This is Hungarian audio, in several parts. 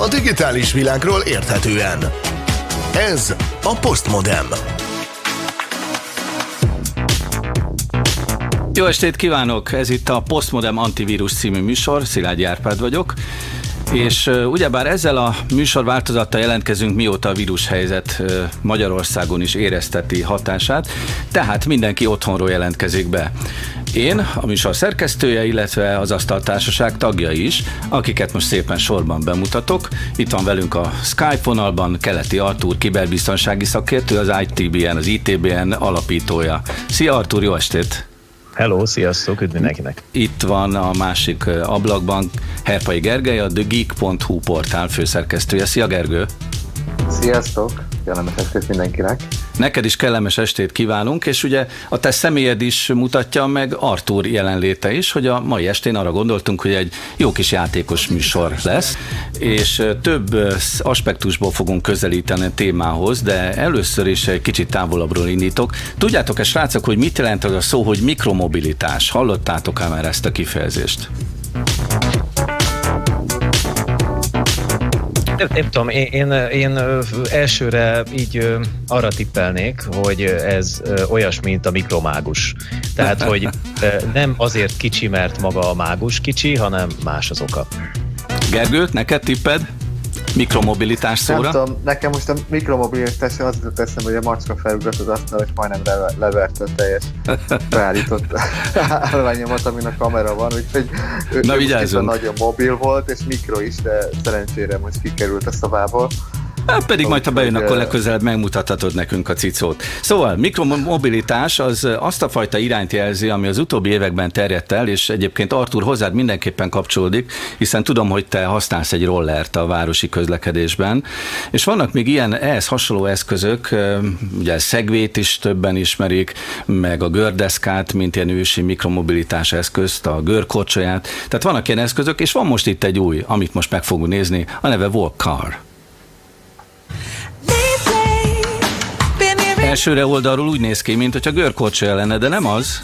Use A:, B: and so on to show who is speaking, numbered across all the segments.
A: a digitális világról érthetően. Ez a Postmodem.
B: Jó estét kívánok! Ez itt a Postmodem Antivírus című műsor, Szilágyi Árpád vagyok. És ugyebár ezzel a műsor változattal jelentkezünk, mióta a vírushelyzet Magyarországon is érezteti hatását, tehát mindenki otthonról jelentkezik be. Én, a műsor szerkesztője, illetve az Asztaltársaság tagja is, akiket most szépen sorban bemutatok. Itt van velünk a Skype vonalban Keleti Artúr, kiberbiztonsági szakértő, az ITBN, az ITBN alapítója. Szia Artúr, jó estét!
C: Hello, sziasztok, üdv mindenkinek!
B: Itt van a másik ablakban Herpai Gergely, a TheGeek.hu portál főszerkesztője. Szia Gergő!
D: Sziasztok! Kellemes estét mindenkinek!
B: Neked is kellemes estét kívánunk, és ugye a te személyed is mutatja meg Artur jelenléte is, hogy a mai estén arra gondoltunk, hogy egy jó kis játékos műsor lesz, és több aspektusból fogunk közelíteni a témához, de először is egy kicsit távolabbról indítok. Tudjátok-e, srácok, hogy mit jelent az a szó, hogy mikromobilitás? Hallottátok-e már ezt a kifejezést?
C: Nem, nem tudom, én, én, én elsőre így arra tippelnék, hogy ez olyas, mint a mikromágus. Tehát, hogy nem azért kicsi, mert maga a mágus kicsi, hanem más az oka.
B: Gergő, neked tipped? Mikromobilitás szóra?
D: Nem tudom, nekem most a mikromobilitás az jutott eszembe, hogy a macska felugrat az asztal, és majdnem le- leverte a teljes beállított állványomat, amin a kamera van, úgyhogy ő,
B: Na,
D: ő nagyon mobil volt, és mikro is, de szerencsére most kikerült a szavából.
B: Hát pedig majd, ha bejön, akkor legközelebb megmutathatod nekünk a cicót. Szóval, mikromobilitás az azt a fajta irányt jelzi, ami az utóbbi években terjedt el, és egyébként Artur hozzád mindenképpen kapcsolódik, hiszen tudom, hogy te használsz egy rollert a városi közlekedésben, és vannak még ilyen ehhez hasonló eszközök, ugye szegvét is többen ismerik, meg a gördeszkát, mint ilyen ősi mikromobilitás eszközt, a görkorcsolyát, tehát vannak ilyen eszközök, és van most itt egy új, amit most meg fogunk nézni, a neve Walk Car. Elsőre oldalról úgy néz ki, mint hogyha görkorcsolya lenne, de nem az.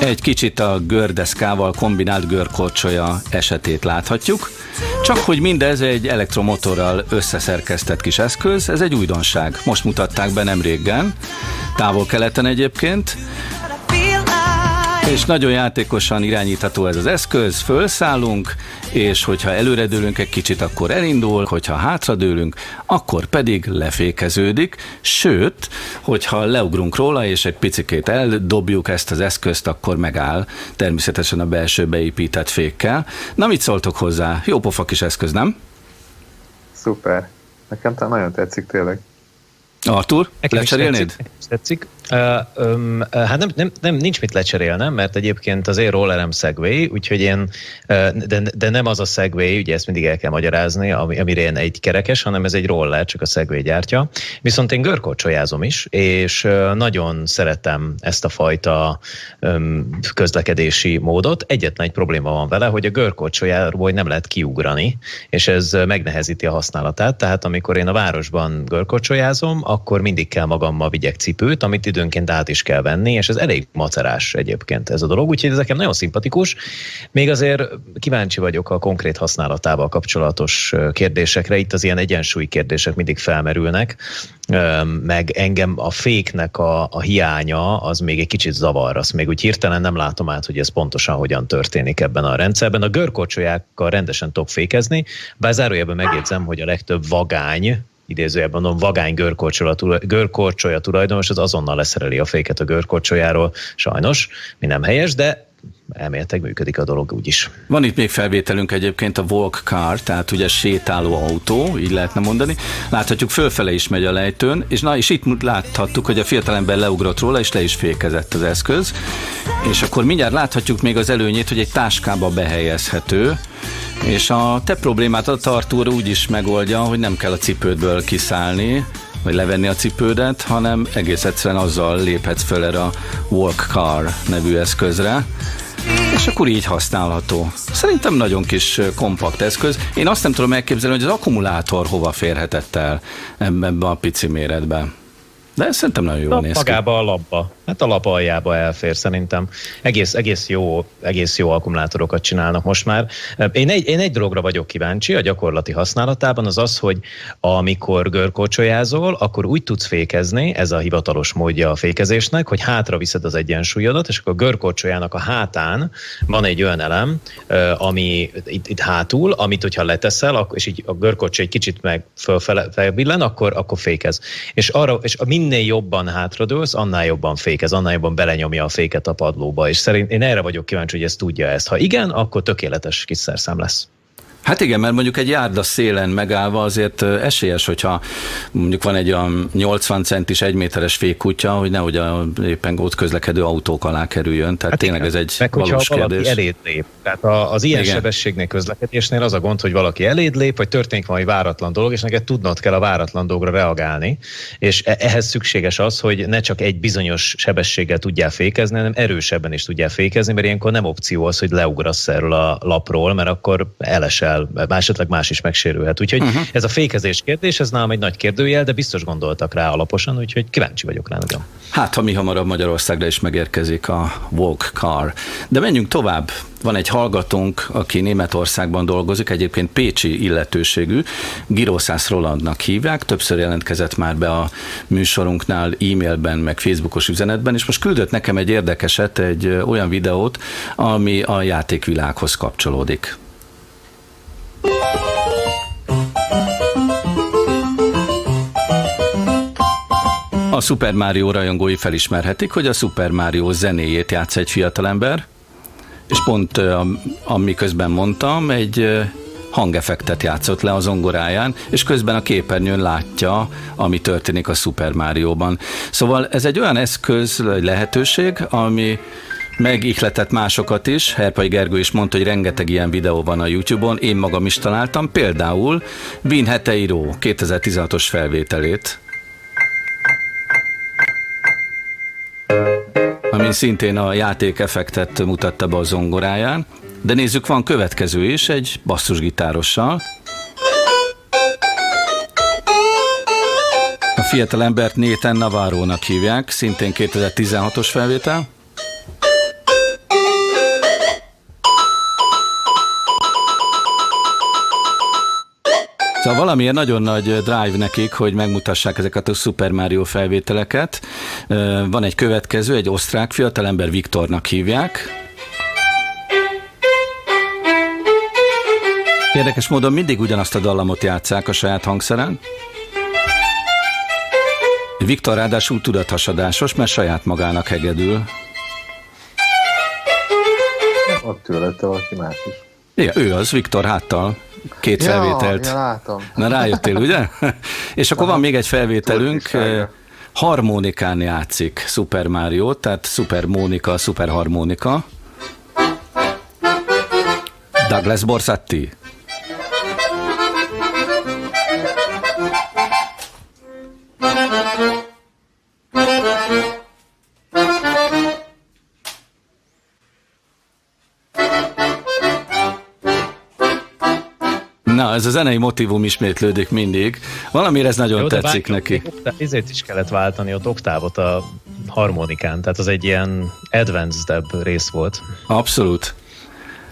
B: Egy kicsit a gördeszkával kombinált görkorcsolya esetét láthatjuk. Csak hogy mindez egy elektromotorral összeszerkesztett kis eszköz, ez egy újdonság. Most mutatták be nem régen, távol-keleten egyébként. És nagyon játékosan irányítható ez az eszköz, fölszállunk, és hogyha előredőlünk egy kicsit, akkor elindul, hogyha hátradőlünk, akkor pedig lefékeződik, sőt, hogyha leugrunk róla, és egy picikét eldobjuk ezt az eszközt, akkor megáll, természetesen a belső beépített fékkel. Na, mit szóltok hozzá? Jó pofa kis eszköz, nem?
D: Szuper. Nekem talán nagyon tetszik tényleg.
B: Artur, lecserélnéd?
C: Tetszik. tetszik. Hát nem, nem, nem, nincs mit lecserélnem, mert egyébként az én rollerem Segway, úgyhogy én, de, de nem az a Segway, ugye ezt mindig el kell magyarázni, ami, amire én egy kerekes, hanem ez egy roller, csak a Segway gyártja. Viszont én görkorcsolyázom is, és nagyon szeretem ezt a fajta közlekedési módot. Egyetlen egy probléma van vele, hogy a görkorcsolyáról nem lehet kiugrani, és ez megnehezíti a használatát, tehát amikor én a városban görkorcsolyázom, akkor mindig kell magammal vigyek cipőt, amit időnként át is kell venni, és ez elég macerás egyébként ez a dolog, úgyhogy ez nekem nagyon szimpatikus. Még azért kíváncsi vagyok a konkrét használatával kapcsolatos kérdésekre. Itt az ilyen egyensúly kérdések mindig felmerülnek, meg engem a féknek a, a hiánya az még egy kicsit zavar, azt még úgy hirtelen nem látom át, hogy ez pontosan hogyan történik ebben a rendszerben. A görkorcsolyákkal rendesen tudok fékezni, bár zárójelben megjegyzem, hogy a legtöbb vagány, idézőjelben mondom, vagány görkorcsolya tulajdonos, az azonnal leszereli a féket a görkorcsolyáról, sajnos, mi nem helyes, de elméletek működik a dolog úgyis.
B: Van itt még felvételünk egyébként a walk car, tehát ugye sétáló autó, így lehetne mondani. Láthatjuk, fölfele is megy a lejtőn, és na, és itt láthattuk, hogy a fiatalember leugrott róla, és le is fékezett az eszköz. És akkor mindjárt láthatjuk még az előnyét, hogy egy táskába behelyezhető, és a te problémát a tartúr úgy is megoldja, hogy nem kell a cipődből kiszállni, vagy levenni a cipődet, hanem egész egyszerűen azzal léphetsz föl erre a Walk Car nevű eszközre, és akkor így használható. Szerintem nagyon kis kompakt eszköz. Én azt nem tudom elképzelni, hogy az akkumulátor hova férhetett el ebbe a pici méretbe. De szerintem nagyon jól néz
C: ki. Magába a labba. Hát a lap aljába elfér szerintem. Egész, egész, jó, egész jó akkumulátorokat csinálnak most már. Én egy, én egy dologra vagyok kíváncsi a gyakorlati használatában, az az, hogy amikor görkocsolyázol, akkor úgy tudsz fékezni, ez a hivatalos módja a fékezésnek, hogy hátra viszed az egyensúlyodat, és akkor a görkocsolyának a hátán van egy olyan elem, ami itt, itt hátul, amit hogyha leteszel, és így a görkocsa egy kicsit meg fölfele felbillen, akkor, akkor fékez. És, arra, és minél jobban hátradőlsz, annál jobban fékez fékez, annál jobban belenyomja a féket a padlóba, és szerint én erre vagyok kíváncsi, hogy ezt tudja ezt. Ha igen, akkor tökéletes kis szerszám lesz.
B: Hát igen, mert mondjuk egy járda szélen megállva azért esélyes, hogyha mondjuk van egy olyan 80 centis, egy méteres fékkutya, hogy nehogy a éppen ott közlekedő autók alá kerüljön. Tehát hát tényleg igen. ez egy Meg, valós kérdés.
C: eléd lép. Tehát az ilyen igen. sebességnél közlekedésnél az a gond, hogy valaki eléd lép, vagy történik valami váratlan dolog, és neked tudnod kell a váratlan dologra reagálni. És e- ehhez szükséges az, hogy ne csak egy bizonyos sebességgel tudjál fékezni, hanem erősebben is tudjál fékezni, mert ilyenkor nem opció az, hogy leugrasz erről a lapról, mert akkor elesel el, esetleg más is megsérülhet. Úgyhogy uh-huh. ez a fékezés kérdés, ez nálam egy nagy kérdőjel, de biztos gondoltak rá alaposan, úgyhogy kíváncsi vagyok rá nagyon.
B: Hát, ha mi hamarabb Magyarországra is megérkezik a Walk Car. De menjünk tovább. Van egy hallgatónk, aki Németországban dolgozik, egyébként pécsi illetőségű, Giroszász Rolandnak hívják, többször jelentkezett már be a műsorunknál e-mailben, meg Facebookos üzenetben, és most küldött nekem egy érdekeset, egy olyan videót, ami a játékvilághoz kapcsolódik. A Super Mario rajongói felismerhetik, hogy a Super Mario zenéjét játsz egy fiatalember, és pont amiközben mondtam, egy hangeffektet játszott le az zongoráján, és közben a képernyőn látja, ami történik a Super Mario-ban. Szóval ez egy olyan eszköz, egy lehetőség, ami megihletett másokat is. Herpai Gergő is mondta, hogy rengeteg ilyen videó van a YouTube-on, én magam is találtam, például Vin Heteiro 2016-os felvételét. Ami szintén a játékeffektet mutatta be a zongoráján. De nézzük, van következő is, egy basszusgitárossal. A fiatalembert Nathan Navarro-nak hívják, szintén 2016-os felvétel. Szóval valamiért nagyon nagy drive nekik, hogy megmutassák ezeket a Super Mario felvételeket. Van egy következő, egy osztrák fiatalember Viktornak hívják. Érdekes módon mindig ugyanazt a dallamot játszák a saját hangszeren. Viktor ráadásul tudathasadásos, mert saját magának hegedül.
D: Ott tőlete valaki más is.
B: Igen, ő az, Viktor háttal két ja, felvételt.
D: Ja, látom.
B: Na rájöttél, ugye? És akkor van még egy felvételünk, harmonikán játszik Super Mario, tehát Super Mónika, Super Harmonika. Douglas Borsatti. Na, ez a zenei motivum ismétlődik mindig. Valamire ez nagyon Jó, tetszik neki.
C: Ezért is kellett váltani ott oktávot a harmonikán, tehát az egy ilyen advanced rész volt.
B: Abszolút.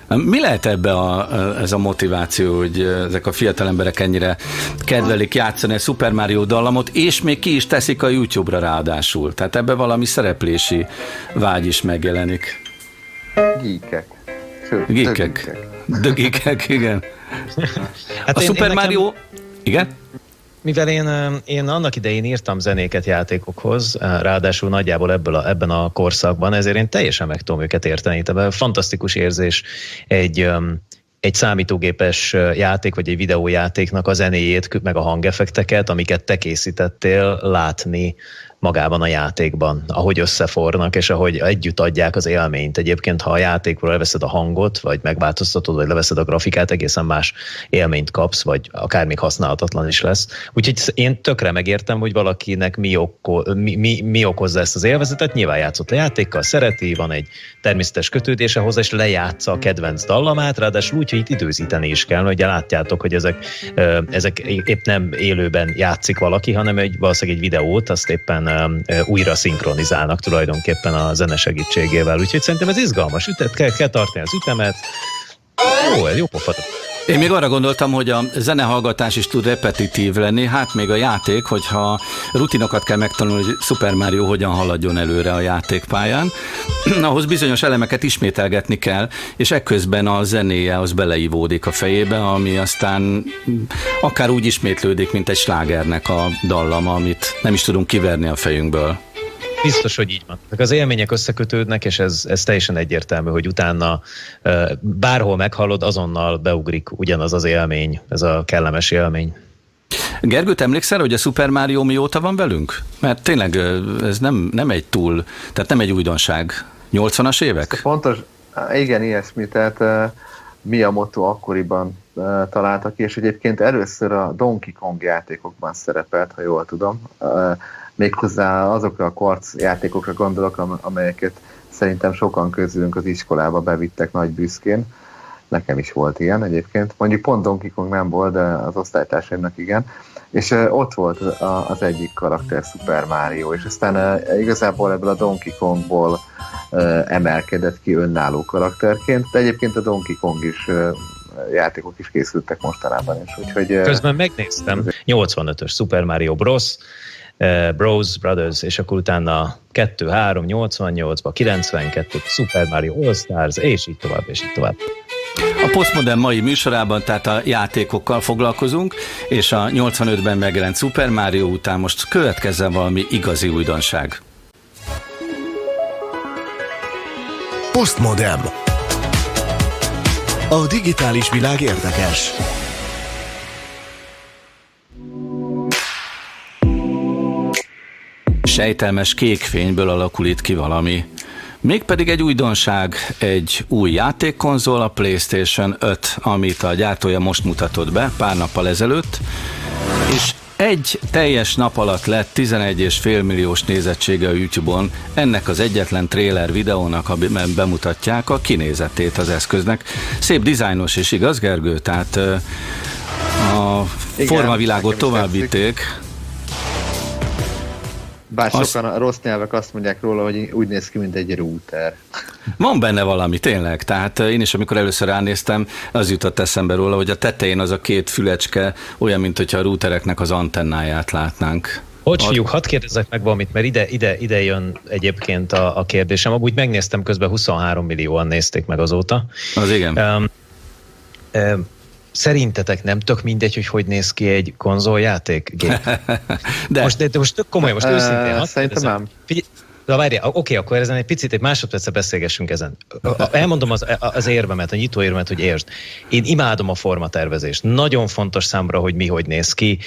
B: Mi lehet ebbe a, ez a motiváció, hogy ezek a fiatal emberek ennyire kedvelik játszani a Super Mario dallamot, és még ki is teszik a YouTube-ra ráadásul? Tehát ebbe valami szereplési vágy is megjelenik.
D: Geekek.
B: Geekek. Dögikek, igen. Hát a én, Super én Mario... Nekem... Igen?
C: Mivel én, én annak idején írtam zenéket játékokhoz, ráadásul nagyjából ebből a, ebben a korszakban, ezért én teljesen meg tudom őket érteni. Tehát fantasztikus érzés egy, egy számítógépes játék, vagy egy videójátéknak a zenéjét, meg a hangeffekteket, amiket te készítettél, látni magában a játékban, ahogy összefornak, és ahogy együtt adják az élményt. Egyébként, ha a játékról leveszed a hangot, vagy megváltoztatod, vagy leveszed a grafikát, egészen más élményt kapsz, vagy akár még használhatatlan is lesz. Úgyhogy én tökre megértem, hogy valakinek mi, oko, mi, mi, mi okozza ezt az élvezetet. Nyilván játszott a játékkal, szereti, van egy természetes kötődése hozzá, és lejátsza a kedvenc dallamát, ráadásul úgy, hogy itt időzíteni is kell, mert ugye látjátok, hogy ezek, ezek épp nem élőben játszik valaki, hanem egy, valószínűleg egy videót, azt éppen újra szinkronizálnak tulajdonképpen a zene segítségével. Úgyhogy szerintem ez izgalmas. Ütet, kell, kell tartani az ütemet. Jó, jó pofat.
B: Én még arra gondoltam, hogy a zenehallgatás is tud repetitív lenni, hát még a játék, hogyha rutinokat kell megtanulni, hogy Super Mario hogyan haladjon előre a játékpályán, ahhoz bizonyos elemeket ismételgetni kell, és ekközben a zenéje az beleivódik a fejébe, ami aztán akár úgy ismétlődik, mint egy slágernek a dallama, amit nem is tudunk kiverni a fejünkből.
C: Biztos, hogy így van. Az élmények összekötődnek, és ez, ez teljesen egyértelmű, hogy utána bárhol meghallod, azonnal beugrik ugyanaz az élmény, ez a kellemes élmény.
B: Gergő, emlékszel, hogy a Super Mario mióta van velünk? Mert tényleg ez nem, nem egy túl, tehát nem egy újdonság. 80-as évek?
D: Pontos, igen, ilyesmi, tehát uh, Miyamoto akkoriban uh, találtak ki, és egyébként először a Donkey Kong játékokban szerepelt, ha jól tudom. Uh, méghozzá azokra a kvarc játékokra gondolok, amelyeket szerintem sokan közülünk az iskolába bevittek nagy büszkén. Nekem is volt ilyen egyébként. Mondjuk pont Donkey Kong nem volt, de az osztálytársaimnak igen. És ott volt az egyik karakter Super Mario, és aztán igazából ebből a Donkey Kongból emelkedett ki önálló karakterként, de egyébként a Donkey Kong is játékok is készültek mostanában is. Úgyhogy,
C: Közben megnéztem, 85-ös Super Mario Bros. Bros, Brothers, és akkor utána 2, 3, 88-ba, 92, Super Mario All Stars, és így tovább, és így tovább.
B: A Postmodern mai műsorában tehát a játékokkal foglalkozunk, és a 85-ben megjelent Super Mario után most következzen valami igazi újdonság.
A: Postmodern. A digitális világ érdekes.
B: Sejtelmes kék fényből alakul itt ki valami. Mégpedig egy újdonság, egy új játékkonzol, a PlayStation 5, amit a gyártója most mutatott be pár nappal ezelőtt, és egy teljes nap alatt lett 11,5 milliós nézettsége a YouTube-on ennek az egyetlen trailer videónak, amiben bemutatják a kinézetét az eszköznek. Szép dizájnos és igaz, Gergő? Tehát a Igen, formavilágot továbbíték.
D: Bár azt... sokan a rossz nyelvek azt mondják róla, hogy úgy néz ki, mint egy router.
B: Van benne valami, tényleg. Tehát én is, amikor először ránéztem, az jutott eszembe róla, hogy a tetején az a két fülecske olyan, mint hogyha a routereknek az antennáját látnánk.
C: Hogy fiúk, hadd kérdezzek meg valamit, mert ide, ide, ide jön egyébként a, a kérdésem. Amúgy megnéztem, közben 23 millióan nézték meg azóta.
B: Az igen. Um,
C: um, szerintetek nem tök mindegy, hogy hogy néz ki egy konzoljáték gép? de. Most, de, de most tök komolyan, most őszintén.
D: Uh, szerintem nem.
C: Figyelj, Na várjál, oké, akkor ezen egy picit, egy másodperce beszélgessünk ezen. Elmondom az, az érvemet, a nyitó érvemet, hogy értsd. Én imádom a formatervezést. Nagyon fontos számra, hogy mi hogy néz ki.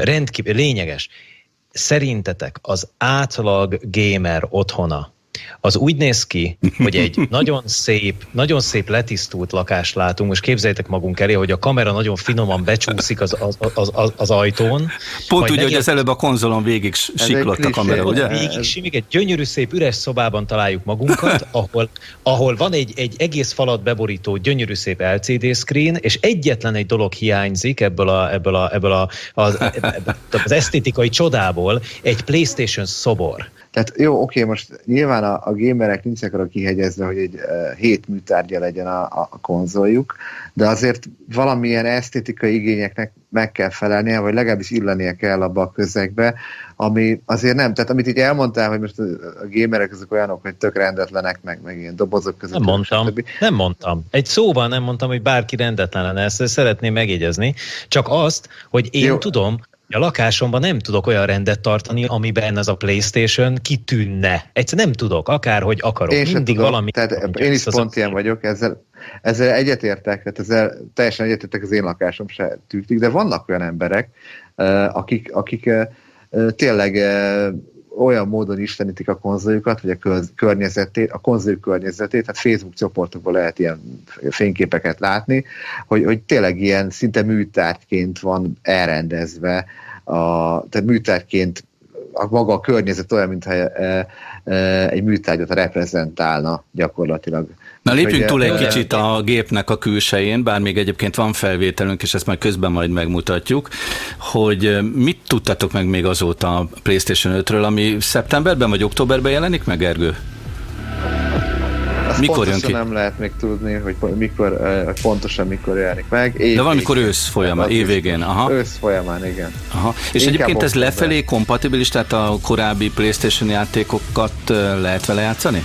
C: Rendkívül lényeges. Szerintetek az átlag gamer otthona az úgy néz ki, hogy egy nagyon szép, nagyon szép letisztult lakást látunk. Most képzeljétek magunk elé, hogy a kamera nagyon finoman becsúszik az, az, az, az, az ajtón.
B: Pont úgy, hogy az előbb a konzolon végig siklott a kamera, ugye?
C: Végig simik, egy gyönyörű szép üres szobában találjuk magunkat, ahol, ahol van egy, egy egész falat beborító gyönyörű szép LCD screen, és egyetlen egy dolog hiányzik ebből, a, ebből, a, ebből a, az, az esztétikai csodából, egy PlayStation szobor.
D: Tehát jó, oké, most nyilván a, a gamerek nincsenek arra kihegyezve, hogy egy uh, hét műtárgya legyen a, a konzoljuk, de azért valamilyen esztétikai igényeknek meg kell felelnie, vagy legalábbis illenie kell abba a közegbe, ami azért nem, tehát amit így elmondtál, hogy most a, gamerek azok olyanok, hogy tök rendetlenek, meg, meg ilyen dobozok között.
C: Nem mondtam, nem mondtam. Egy szóban nem mondtam, hogy bárki rendetlen lenne, ezt szeretném megjegyezni. Csak azt, hogy én Jó. tudom, a lakásomban nem tudok olyan rendet tartani, amiben ez a Playstation kitűnne. Egyszer nem tudok, akárhogy akarok.
D: Én Mindig tudom. valami. Tehát én is pont ilyen vagyok, ezzel, ezzel egyetértek, tehát ezzel teljesen egyetértek, az én lakásom se tűnik, de vannak olyan emberek, akik, akik tényleg olyan módon istenítik a konzoljukat, vagy a környezetét, a konzoljuk környezetét, tehát Facebook csoportokban lehet ilyen fényképeket látni, hogy, hogy tényleg ilyen szinte műtárgyként van elrendezve, a, tehát műtárgyként a maga a környezet olyan, mintha e, e, egy műtárgyat reprezentálna gyakorlatilag
B: Na lépjünk túl egy kicsit a gépnek a külsején, bár még egyébként van felvételünk, és ezt majd közben majd megmutatjuk, hogy mit tudtatok meg még azóta a PlayStation 5-ről, ami szeptemberben vagy októberben jelenik meg, Ergő?
D: Azt mikor jön ki? nem lehet még tudni, hogy mikor, pontosan mikor jelenik meg.
B: Év De valamikor ősz folyamán, évvégén.
D: Aha. Ősz folyamán, igen.
B: Aha. És Inkább egyébként ez lefelé kompatibilis, tehát a korábbi PlayStation játékokat lehet vele játszani?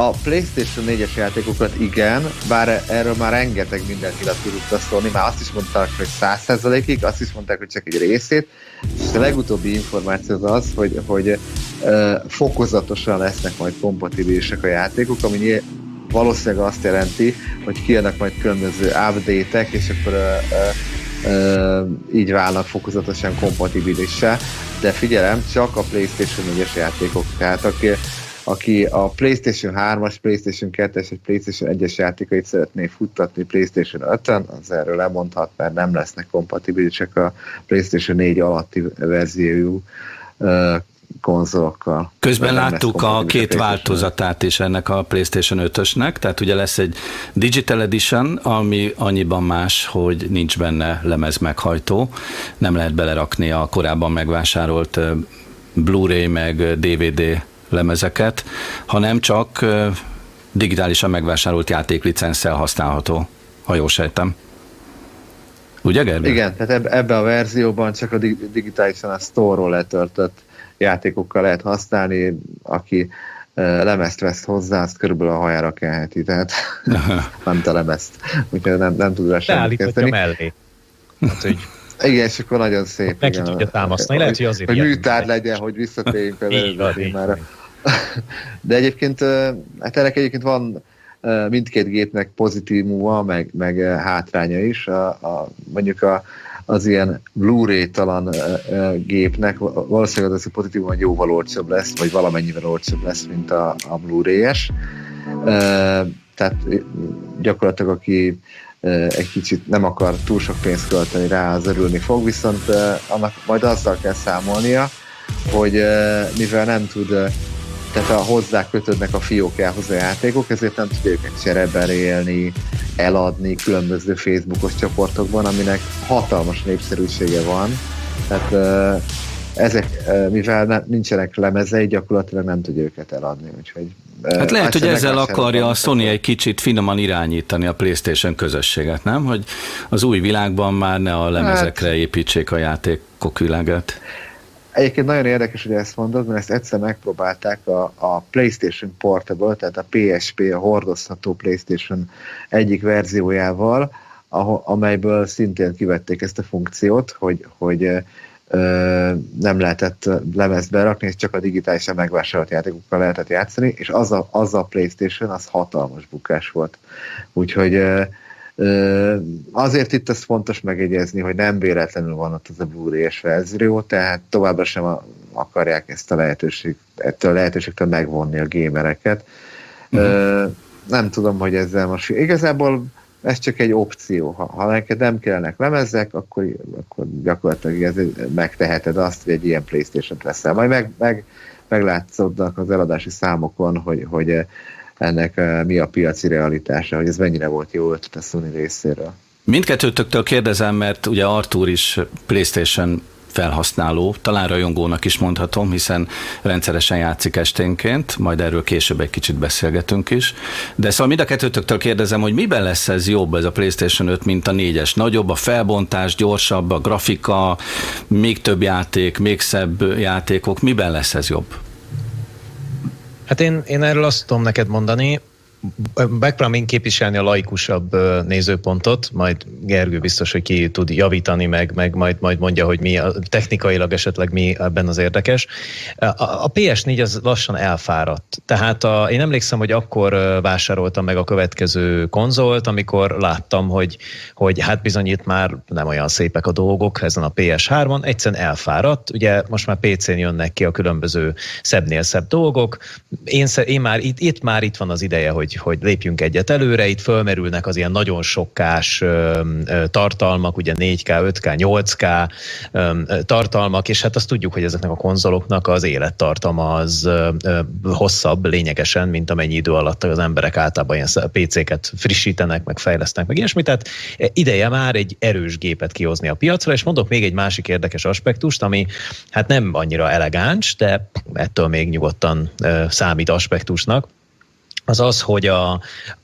D: A PlayStation 4-es játékokat igen, bár erről már rengeteg mindent nyilat tudunk szólni, már azt is mondták, hogy 100%-ig, azt is mondták, hogy csak egy részét, és a legutóbbi információ az az, hogy, hogy uh, fokozatosan lesznek majd kompatibilisek a játékok, ami valószínűleg azt jelenti, hogy kijönnek majd különböző update-ek, és akkor uh, uh, így válnak fokozatosan kompatibilissá, de figyelem, csak a PlayStation 4-es játékok, tehát aki aki a PlayStation 3-as, PlayStation 2-es és PlayStation 1-es játékait szeretné futtatni PlayStation 5-en, az erről lemondhat, mert nem lesznek kompatibilisek a PlayStation 4 alatti verziójú konzolokkal.
B: Közben láttuk a két változatát is ennek a PlayStation 5-ösnek, tehát ugye lesz egy Digital Edition, ami annyiban más, hogy nincs benne lemez meghajtó, nem lehet belerakni a korábban megvásárolt Blu-ray meg DVD lemezeket, hanem csak digitálisan megvásárolt játéklicenszel használható, ha jól sejtem. Ugye, Gergő?
D: Igen, tehát ebbe a verzióban csak a digitálisan a store-ról letöltött játékokkal lehet használni, aki lemezt vesz hozzá, azt körülbelül a hajára kelheti, tehát nem a lemezt, úgyhogy nem, nem tud rá
C: semmit kezdeni. mellé. Hát, hogy
D: igen, és akkor nagyon szép.
C: Neki igen, tudja támasztani, lehet, hogy azért
D: Hogy műtár legyen, hogy visszatérjünk a témára. De egyébként, hát ennek egyébként van mindkét gépnek pozitívuma, meg, meg hátránya is. A, a, mondjuk a, az ilyen Blu-ray talan gépnek valószínűleg az a pozitívum, hogy jóval olcsóbb lesz, vagy valamennyivel olcsóbb lesz, mint a, a Blu-ray-es. Tehát gyakorlatilag aki egy kicsit nem akar túl sok pénzt költeni rá, az örülni fog, viszont annak majd azzal kell számolnia, hogy mivel nem tud tehát a hozzá kötődnek a fiókjához a játékok, ezért nem tudja őket csereberélni, eladni különböző Facebookos csoportokban, aminek hatalmas népszerűsége van. Tehát ezek, mivel nincsenek lemezei, gyakorlatilag nem tudja őket eladni, úgyhogy
B: Hát lehet, hogy ezzel akarja a Sony egy kicsit finoman irányítani a PlayStation közösséget, nem? Hogy az új világban már ne a lemezekre hát, építsék a játékok világát.
D: Egyébként nagyon érdekes, hogy ezt mondod, mert ezt egyszer megpróbálták a, a PlayStation Portable, tehát a PSP, a hordozható PlayStation egyik verziójával, amelyből szintén kivették ezt a funkciót, hogy, hogy ö, nem lehetett lemezt berakni, és csak a digitálisan megvásárolt játékokkal lehetett játszani, és az a, az a PlayStation, az hatalmas bukás volt. Úgyhogy ö, Azért itt ez fontos megegyezni, hogy nem véletlenül van ott az a Blu-ray-es verzió, tehát továbbra sem akarják ezt a lehetőség, ettől a lehetőségtől megvonni a gémereket. Mm. Nem tudom, hogy ezzel most... Igazából ez csak egy opció. Ha, ha neked nem kellenek lemezek, akkor, akkor gyakorlatilag ez, megteheted azt, hogy egy ilyen Playstation-t veszel. Majd meg, meg, meglátszódnak az eladási számokon, hogy, hogy ennek eh, mi a piaci realitása, hogy ez mennyire volt jó ötlet a Sony részéről.
B: Mindkettőtöktől kérdezem, mert ugye Artur is PlayStation felhasználó, talán rajongónak is mondhatom, hiszen rendszeresen játszik esténként, majd erről később egy kicsit beszélgetünk is. De szóval mind a kettőtöktől kérdezem, hogy miben lesz ez jobb ez a PlayStation 5, mint a 4-es? Nagyobb a felbontás, gyorsabb a grafika, még több játék, még szebb játékok, miben lesz ez jobb?
C: Hát én, én erről azt tudom neked mondani, megpróbálom én képviselni a laikusabb nézőpontot, majd Gergő biztos, hogy ki tud javítani, meg, meg majd, majd mondja, hogy mi a, technikailag esetleg mi ebben az érdekes. A, a PS4 az lassan elfáradt. Tehát a, én emlékszem, hogy akkor vásároltam meg a következő konzolt, amikor láttam, hogy, hogy hát bizony itt már nem olyan szépek a dolgok ezen a PS3-on, egyszerűen elfáradt. Ugye most már PC-n jönnek ki a különböző szebbnél szebb dolgok. Én, én már itt, itt már itt van az ideje, hogy hogy, hogy lépjünk egyet előre. Itt fölmerülnek az ilyen nagyon sokkás tartalmak, ugye 4K, 5K, 8K tartalmak, és hát azt tudjuk, hogy ezeknek a konzoloknak az élettartama az hosszabb lényegesen, mint amennyi idő alatt az emberek általában ilyen PC-ket frissítenek, meg fejlesztenek, meg ilyesmit. Tehát ideje már egy erős gépet kihozni a piacra, és mondok még egy másik érdekes aspektust, ami hát nem annyira elegáns, de ettől még nyugodtan számít aspektusnak az az, hogy a,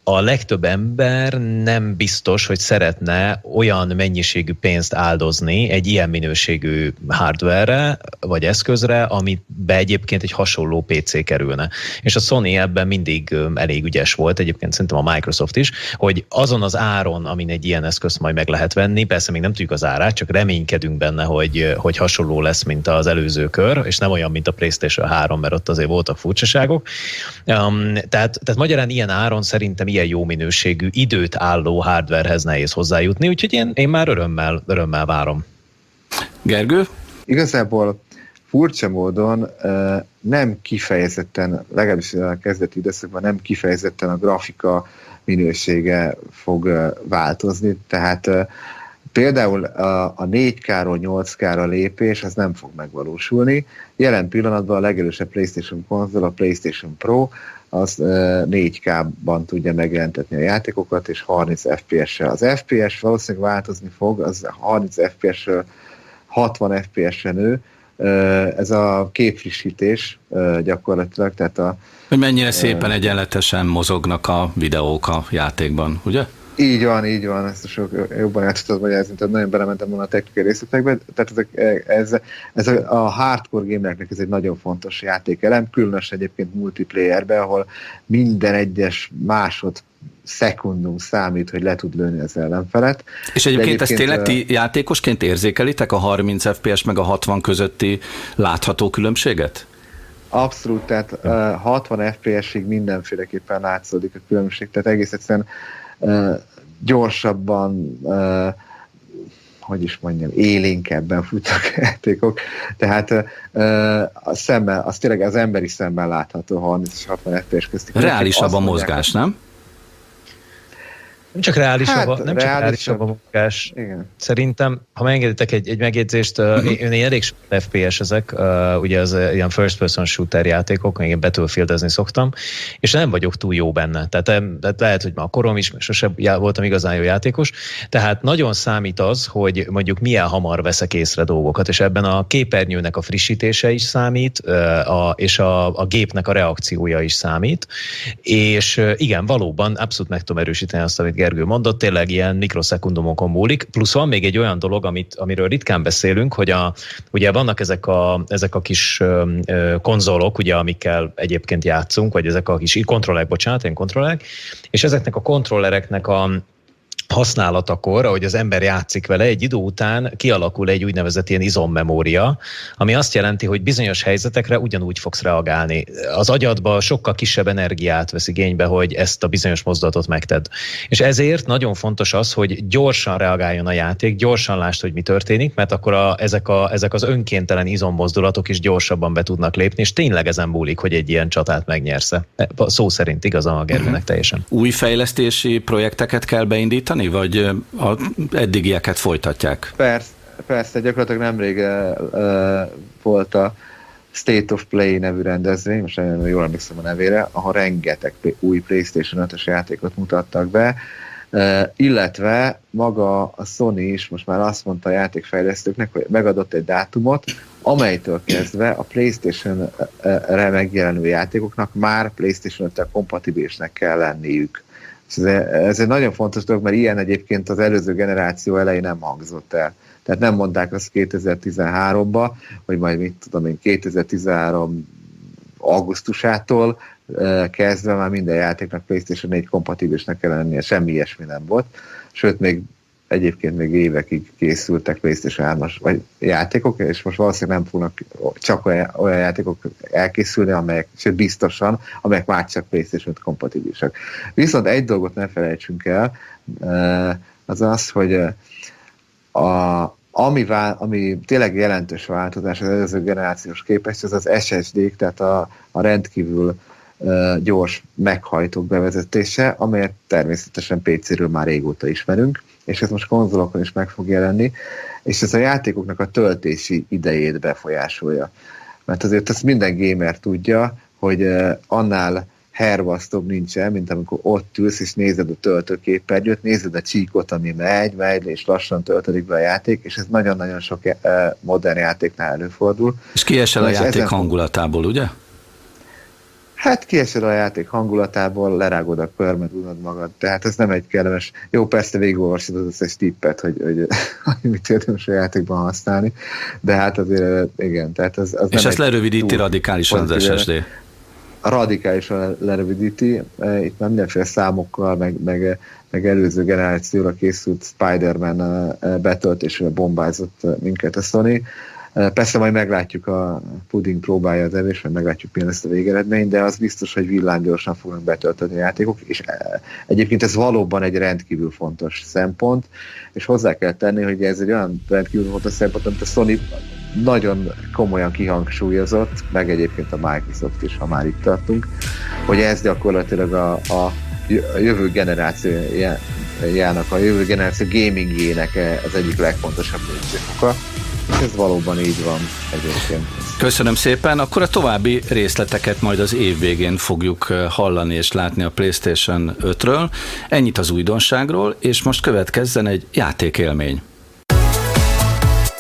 C: a legtöbb ember nem biztos, hogy szeretne olyan mennyiségű pénzt áldozni egy ilyen minőségű hardware vagy eszközre, amibe egyébként egy hasonló PC kerülne. És a Sony ebben mindig elég ügyes volt, egyébként szerintem a Microsoft is, hogy azon az áron, amin egy ilyen eszközt majd meg lehet venni, persze még nem tudjuk az árát, csak reménykedünk benne, hogy, hogy hasonló lesz, mint az előző kör, és nem olyan, mint a PlayStation 3, mert ott azért voltak furcsaságok. Um, tehát, tehát magyarán ilyen áron szerintem ilyen jó minőségű időt álló hardwarehez nehéz hozzájutni, úgyhogy én, én már örömmel, örömmel várom.
B: Gergő?
D: Igazából furcsa módon nem kifejezetten, legalábbis a kezdeti időszakban nem kifejezetten a grafika minősége fog változni, tehát például a, a 4K-ról 8K-ra lépés az nem fog megvalósulni. Jelen pillanatban a legerősebb PlayStation konzol, a PlayStation Pro, az 4K-ban tudja megjelentetni a játékokat, és 30 FPS-sel. Az FPS valószínűleg változni fog, az 30 FPS-ről 60 FPS-re nő, ez a képfrissítés gyakorlatilag, tehát a...
B: Hogy mennyire szépen egyenletesen mozognak a videók a játékban, ugye?
D: Így van, így van, ezt sok jobban el tudod magyarázni, tehát nagyon belementem volna a technikai részletekbe, tehát ez, ez, ez a, hardcore gamereknek ez egy nagyon fontos játékelem, különösen egyébként multiplayerben, ahol minden egyes másod szekundum számít, hogy le tud lőni az ellenfelet.
B: És egyébként, egyébként ezt tényleg ti játékosként érzékelitek a 30 FPS meg a 60 közötti látható különbséget?
D: Abszolút, tehát uh, 60 FPS-ig mindenféleképpen látszódik a különbség, tehát egész egyszerűen gyorsabban, hogy is mondjam, élénkebben futnak játékok. Tehát a szemmel, az tényleg az emberi szemmel látható 30 és 60 FPS közti.
B: Reálisabb a mozgás, nem?
C: Nem csak reálisabb, hát, nem csak reálisabb a munkás. Igen. Szerintem, ha megengeditek egy, egy megjegyzést, uh-huh. én, én elég sok FPS ezek, uh, ugye az uh, ilyen first person shooter játékok, még én battlefieldezni szoktam, és nem vagyok túl jó benne. Tehát, tehát lehet, hogy ma a korom is, sosem voltam igazán jó játékos. Tehát nagyon számít az, hogy mondjuk milyen hamar veszek észre dolgokat, és ebben a képernyőnek a frissítése is számít, uh, a, és a, a gépnek a reakciója is számít. És uh, igen, valóban abszolút meg tudom erősíteni azt, amit Gergő mondott, tényleg ilyen mikroszekundumokon múlik. Plusz van még egy olyan dolog, amit, amiről ritkán beszélünk, hogy a, ugye vannak ezek a, ezek a kis ö, konzolok, ugye, amikkel egyébként játszunk, vagy ezek a kis kontrollerek, bocsánat, én kontrollerek, és ezeknek a kontrollereknek a használatakor, ahogy az ember játszik vele, egy idő után kialakul egy úgynevezett ilyen izommemória, ami azt jelenti, hogy bizonyos helyzetekre ugyanúgy fogsz reagálni. Az agyadba sokkal kisebb energiát vesz igénybe, hogy ezt a bizonyos mozdulatot megted. És ezért nagyon fontos az, hogy gyorsan reagáljon a játék, gyorsan lásd, hogy mi történik, mert akkor a, ezek, a, ezek az önkéntelen izommozdulatok is gyorsabban be tudnak lépni, és tényleg ezen múlik, hogy egy ilyen csatát megnyersze. Szó szerint igaz a Gergőnek teljesen.
B: Új fejlesztési projekteket kell beindítani? Váltani, vagy a eddigieket folytatják?
D: Persze, persze gyakorlatilag nemrég uh, volt a State of Play nevű rendezvény, most nagyon jól emlékszem a nevére, ahol rengeteg új PlayStation 5-ös játékot mutattak be, illetve maga a Sony is most már azt mondta a játékfejlesztőknek, hogy megadott egy dátumot, amelytől kezdve a PlayStation-re megjelenő játékoknak már PlayStation 5-tel kompatibilisnek kell lenniük. Ez, ez egy nagyon fontos dolog, mert ilyen egyébként az előző generáció elején nem hangzott el. Tehát nem mondták azt 2013-ba, hogy majd mit tudom én, 2013 augusztusától kezdve már minden játéknak PlayStation 4 kompatibilisnek kell lennie, semmi ilyesmi nem volt. Sőt, még egyébként még évekig készültek PlayStation 3-as vagy játékok, és most valószínűleg nem fognak csak olyan, játékok elkészülni, amelyek, sőt biztosan, amelyek már csak PlayStation kompatibilisek. Viszont egy dolgot ne felejtsünk el, eh, az az, hogy eh, a, ami, vál, ami tényleg jelentős változás az előző generációs képest, az az SSD-k, tehát a, a rendkívül gyors meghajtók bevezetése, amelyet természetesen PC-ről már régóta ismerünk, és ez most konzolokon is meg fog jelenni, és ez a játékoknak a töltési idejét befolyásolja. Mert azért ezt minden gamer tudja, hogy annál hervasztóbb nincsen, mint amikor ott ülsz, és nézed a töltőképernyőt, nézed a csíkot, ami megy, megy, és lassan töltődik be a játék, és ez nagyon-nagyon sok modern játéknál előfordul.
B: És kiesel a játék hangulatából, ugye?
D: Hát kiesel a játék hangulatából, lerágod a körmet, unod magad. Tehát ez nem egy kellemes. Jó, persze végigolvasod az összes tippet, hogy, hogy, hogy mit érdemes a játékban használni, de hát azért igen. Tehát az, az
B: És ezt lerövidíti radikálisan az SSD.
D: Radikálisan lerövidíti, itt már mindenféle számokkal, meg, meg, meg előző generációra készült Spider-Man betöltésre bombázott minket a Sony Persze majd meglátjuk a puding próbálja az evés, vagy meglátjuk milyen lesz a végeredmény, de az biztos, hogy villámgyorsan fognak betölteni a játékok, és egyébként ez valóban egy rendkívül fontos szempont, és hozzá kell tenni, hogy ez egy olyan rendkívül fontos szempont, amit a Sony nagyon komolyan kihangsúlyozott, meg egyébként a Microsoft is, ha már itt tartunk, hogy ez gyakorlatilag a, a jövő generációjának, a jövő generáció gamingjének az egyik legfontosabb lépcsőfoka ez valóban így van egyébként.
B: Köszönöm szépen. Akkor a további részleteket majd az év végén fogjuk eh, hallani és látni a PlayStation 5-ről. Ennyit az újdonságról, és most következzen egy játékélmény.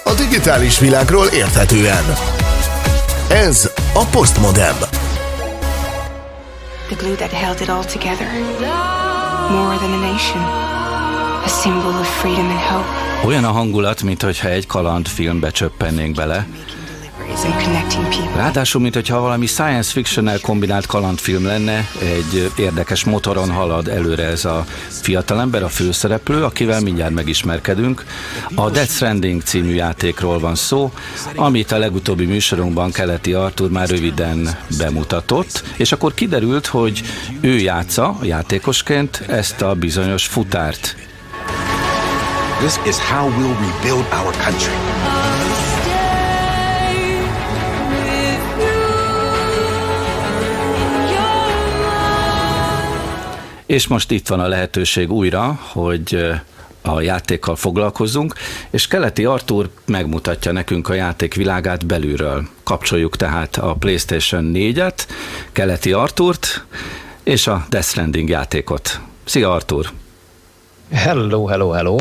A: A digitális világról érthetően. Ez a Postmodem. The glue that held it all together. More than a nation.
B: Olyan a hangulat, mintha egy kalandfilmbe csöppennénk bele. Ráadásul, mintha valami science fiction kombinált kalandfilm lenne, egy érdekes motoron halad előre ez a fiatalember, a főszereplő, akivel mindjárt megismerkedünk. A Death Stranding című játékról van szó, amit a legutóbbi műsorunkban Keleti Artur már röviden bemutatott, és akkor kiderült, hogy ő játsza játékosként ezt a bizonyos futárt. This is how we'll rebuild our country. És most itt van a lehetőség újra, hogy a játékkal foglalkozunk, és Keleti Artur megmutatja nekünk a játék világát belülről. Kapcsoljuk tehát a PlayStation 4-et, Keleti Arturt és a Death Stranding játékot. Szia Artur!
C: Hello, hello, hello.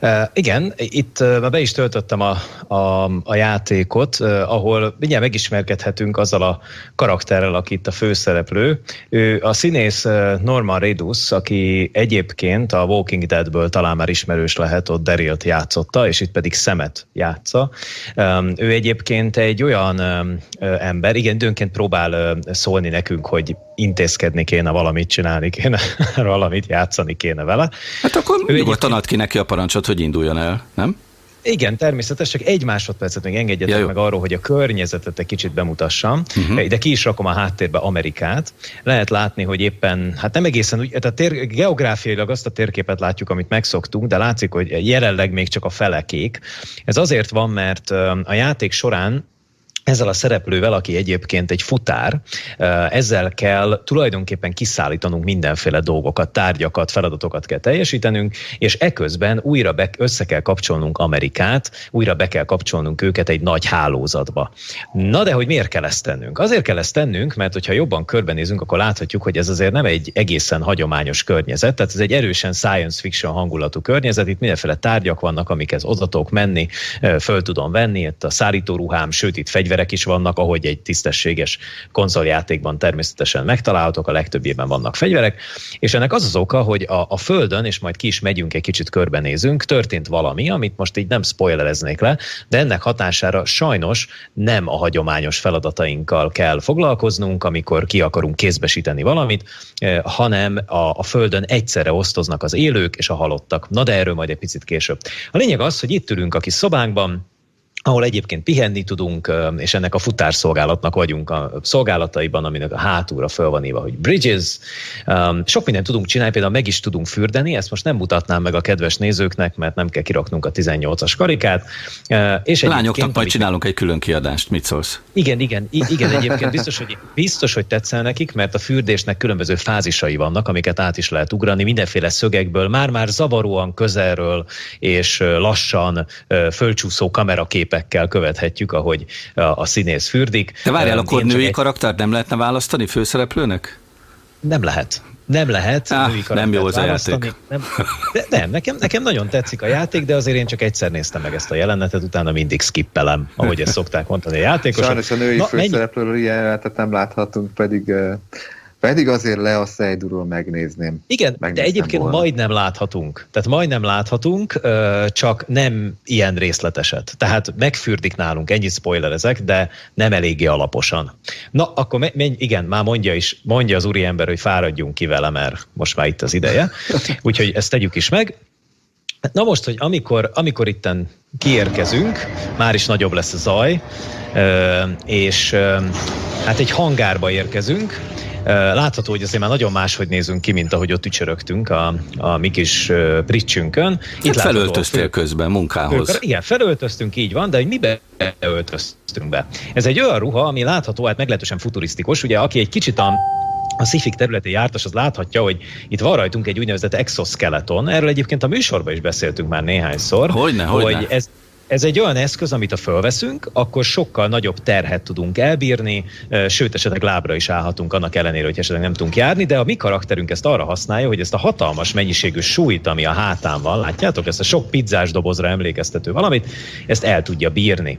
C: Uh, igen, itt uh, be is töltöttem a, a, a játékot, uh, ahol mindjárt megismerkedhetünk azzal a karakterrel, aki itt a főszereplő. Ő a színész Norman Reedus, aki egyébként a Walking Deadből talán már ismerős lehet, ott Darylt játszotta, és itt pedig Szemet játsza. Um, ő egyébként egy olyan um, ember, igen, időnként próbál uh, szólni nekünk, hogy intézkedni kéne, valamit csinálni kéne, valamit játszani kéne vele.
B: Hát akkor ő nyugodtan ad ki neki a parancsot, hogy induljon el, nem?
C: Igen, természetesen, csak egy másodpercet még engedjetek ja, meg arról, hogy a környezetet egy kicsit bemutassam, uh-huh. de ki is rakom a háttérbe Amerikát. Lehet látni, hogy éppen, hát nem egészen úgy, tehát tér, geográfiailag azt a térképet látjuk, amit megszoktunk, de látszik, hogy jelenleg még csak a felekék. Ez azért van, mert a játék során ezzel a szereplővel, aki egyébként egy futár, ezzel kell tulajdonképpen kiszállítanunk mindenféle dolgokat, tárgyakat, feladatokat kell teljesítenünk, és eközben újra be, össze kell kapcsolnunk Amerikát, újra be kell kapcsolnunk őket egy nagy hálózatba. Na de hogy miért kell ezt tennünk? Azért kell ezt tennünk, mert hogyha jobban körbenézünk, akkor láthatjuk, hogy ez azért nem egy egészen hagyományos környezet, tehát ez egy erősen science fiction hangulatú környezet, itt mindenféle tárgyak vannak, amikhez oda menni, föl tudom venni, itt a szállítóruhám, sőt itt fegyver fegyverek is vannak, ahogy egy tisztességes konzoljátékban természetesen megtalálhatók, a legtöbbjében vannak fegyverek, és ennek az az oka, hogy a, a Földön, és majd ki is megyünk egy kicsit körbenézünk, történt valami, amit most így nem spoilereznék le, de ennek hatására sajnos nem a hagyományos feladatainkkal kell foglalkoznunk, amikor ki akarunk kézbesíteni valamit, eh, hanem a, a Földön egyszerre osztoznak az élők és a halottak. Na de erről majd egy picit később. A lényeg az, hogy itt ülünk a kis szobánkban, ahol egyébként pihenni tudunk, és ennek a futárszolgálatnak vagyunk a szolgálataiban, aminek a hátúra föl van írva, hogy Bridges. Sok mindent tudunk csinálni, például meg is tudunk fürdeni, ezt most nem mutatnám meg a kedves nézőknek, mert nem kell kiraknunk a 18-as karikát.
B: És Lányoknak majd csinálunk egy külön kiadást, mit szólsz?
C: Igen, igen, igen, egyébként biztos hogy, biztos, hogy tetszel nekik, mert a fürdésnek különböző fázisai vannak, amiket át is lehet ugrani, mindenféle szögekből, már-már zavaróan közelről és lassan fölcsúszó kameraképek képekkel követhetjük, ahogy a, színész fürdik.
B: De várjál, akkor női egy... karaktert nem lehetne választani főszereplőnek?
C: Nem lehet. Nem lehet
B: ah, női Nem jó az a játék.
C: Nem, de nem, nekem, nekem nagyon tetszik a játék, de azért én csak egyszer néztem meg ezt a jelenetet, utána mindig skippelem, ahogy ezt szokták mondani a játékosok.
D: Sajnos a női Na, főszereplőről ilyen jelenetet nem láthatunk, pedig pedig azért le a Szejduról megnézném.
C: Igen, de egyébként volna. majdnem láthatunk. Tehát majdnem láthatunk, csak nem ilyen részleteset. Tehát megfürdik nálunk, ennyi spoilerezek, de nem eléggé alaposan. Na, akkor menj, igen, már mondja is, mondja az úriember, hogy fáradjunk ki vele, mert most már itt az ideje. Úgyhogy ezt tegyük is meg. Na most, hogy amikor, amikor itten kiérkezünk, már is nagyobb lesz a zaj, és hát egy hangárba érkezünk, Látható, hogy azért már nagyon máshogy nézünk ki, mint ahogy ott ücsörögtünk a, a mi kis pricsünkön.
B: Itt hát felöltöztél fő... közben munkához. Fő,
C: igen, felöltöztünk, így van, de hogy mibe öltöztünk be? Ez egy olyan ruha, ami látható, hát meglehetősen futurisztikus. Ugye, aki egy kicsit a a szifik területi jártas az láthatja, hogy itt van rajtunk egy úgynevezett exoskeleton. Erről egyébként a műsorban is beszéltünk már néhányszor.
B: Hogyne, hogyne.
C: Hogy ez, ez egy olyan eszköz, amit a fölveszünk, akkor sokkal nagyobb terhet tudunk elbírni, sőt, esetleg lábra is állhatunk annak ellenére, hogy esetleg nem tudunk járni, de a mi karakterünk ezt arra használja, hogy ezt a hatalmas mennyiségű súlyt, ami a hátán van, látjátok, ezt a sok pizzás dobozra emlékeztető valamit, ezt el tudja bírni.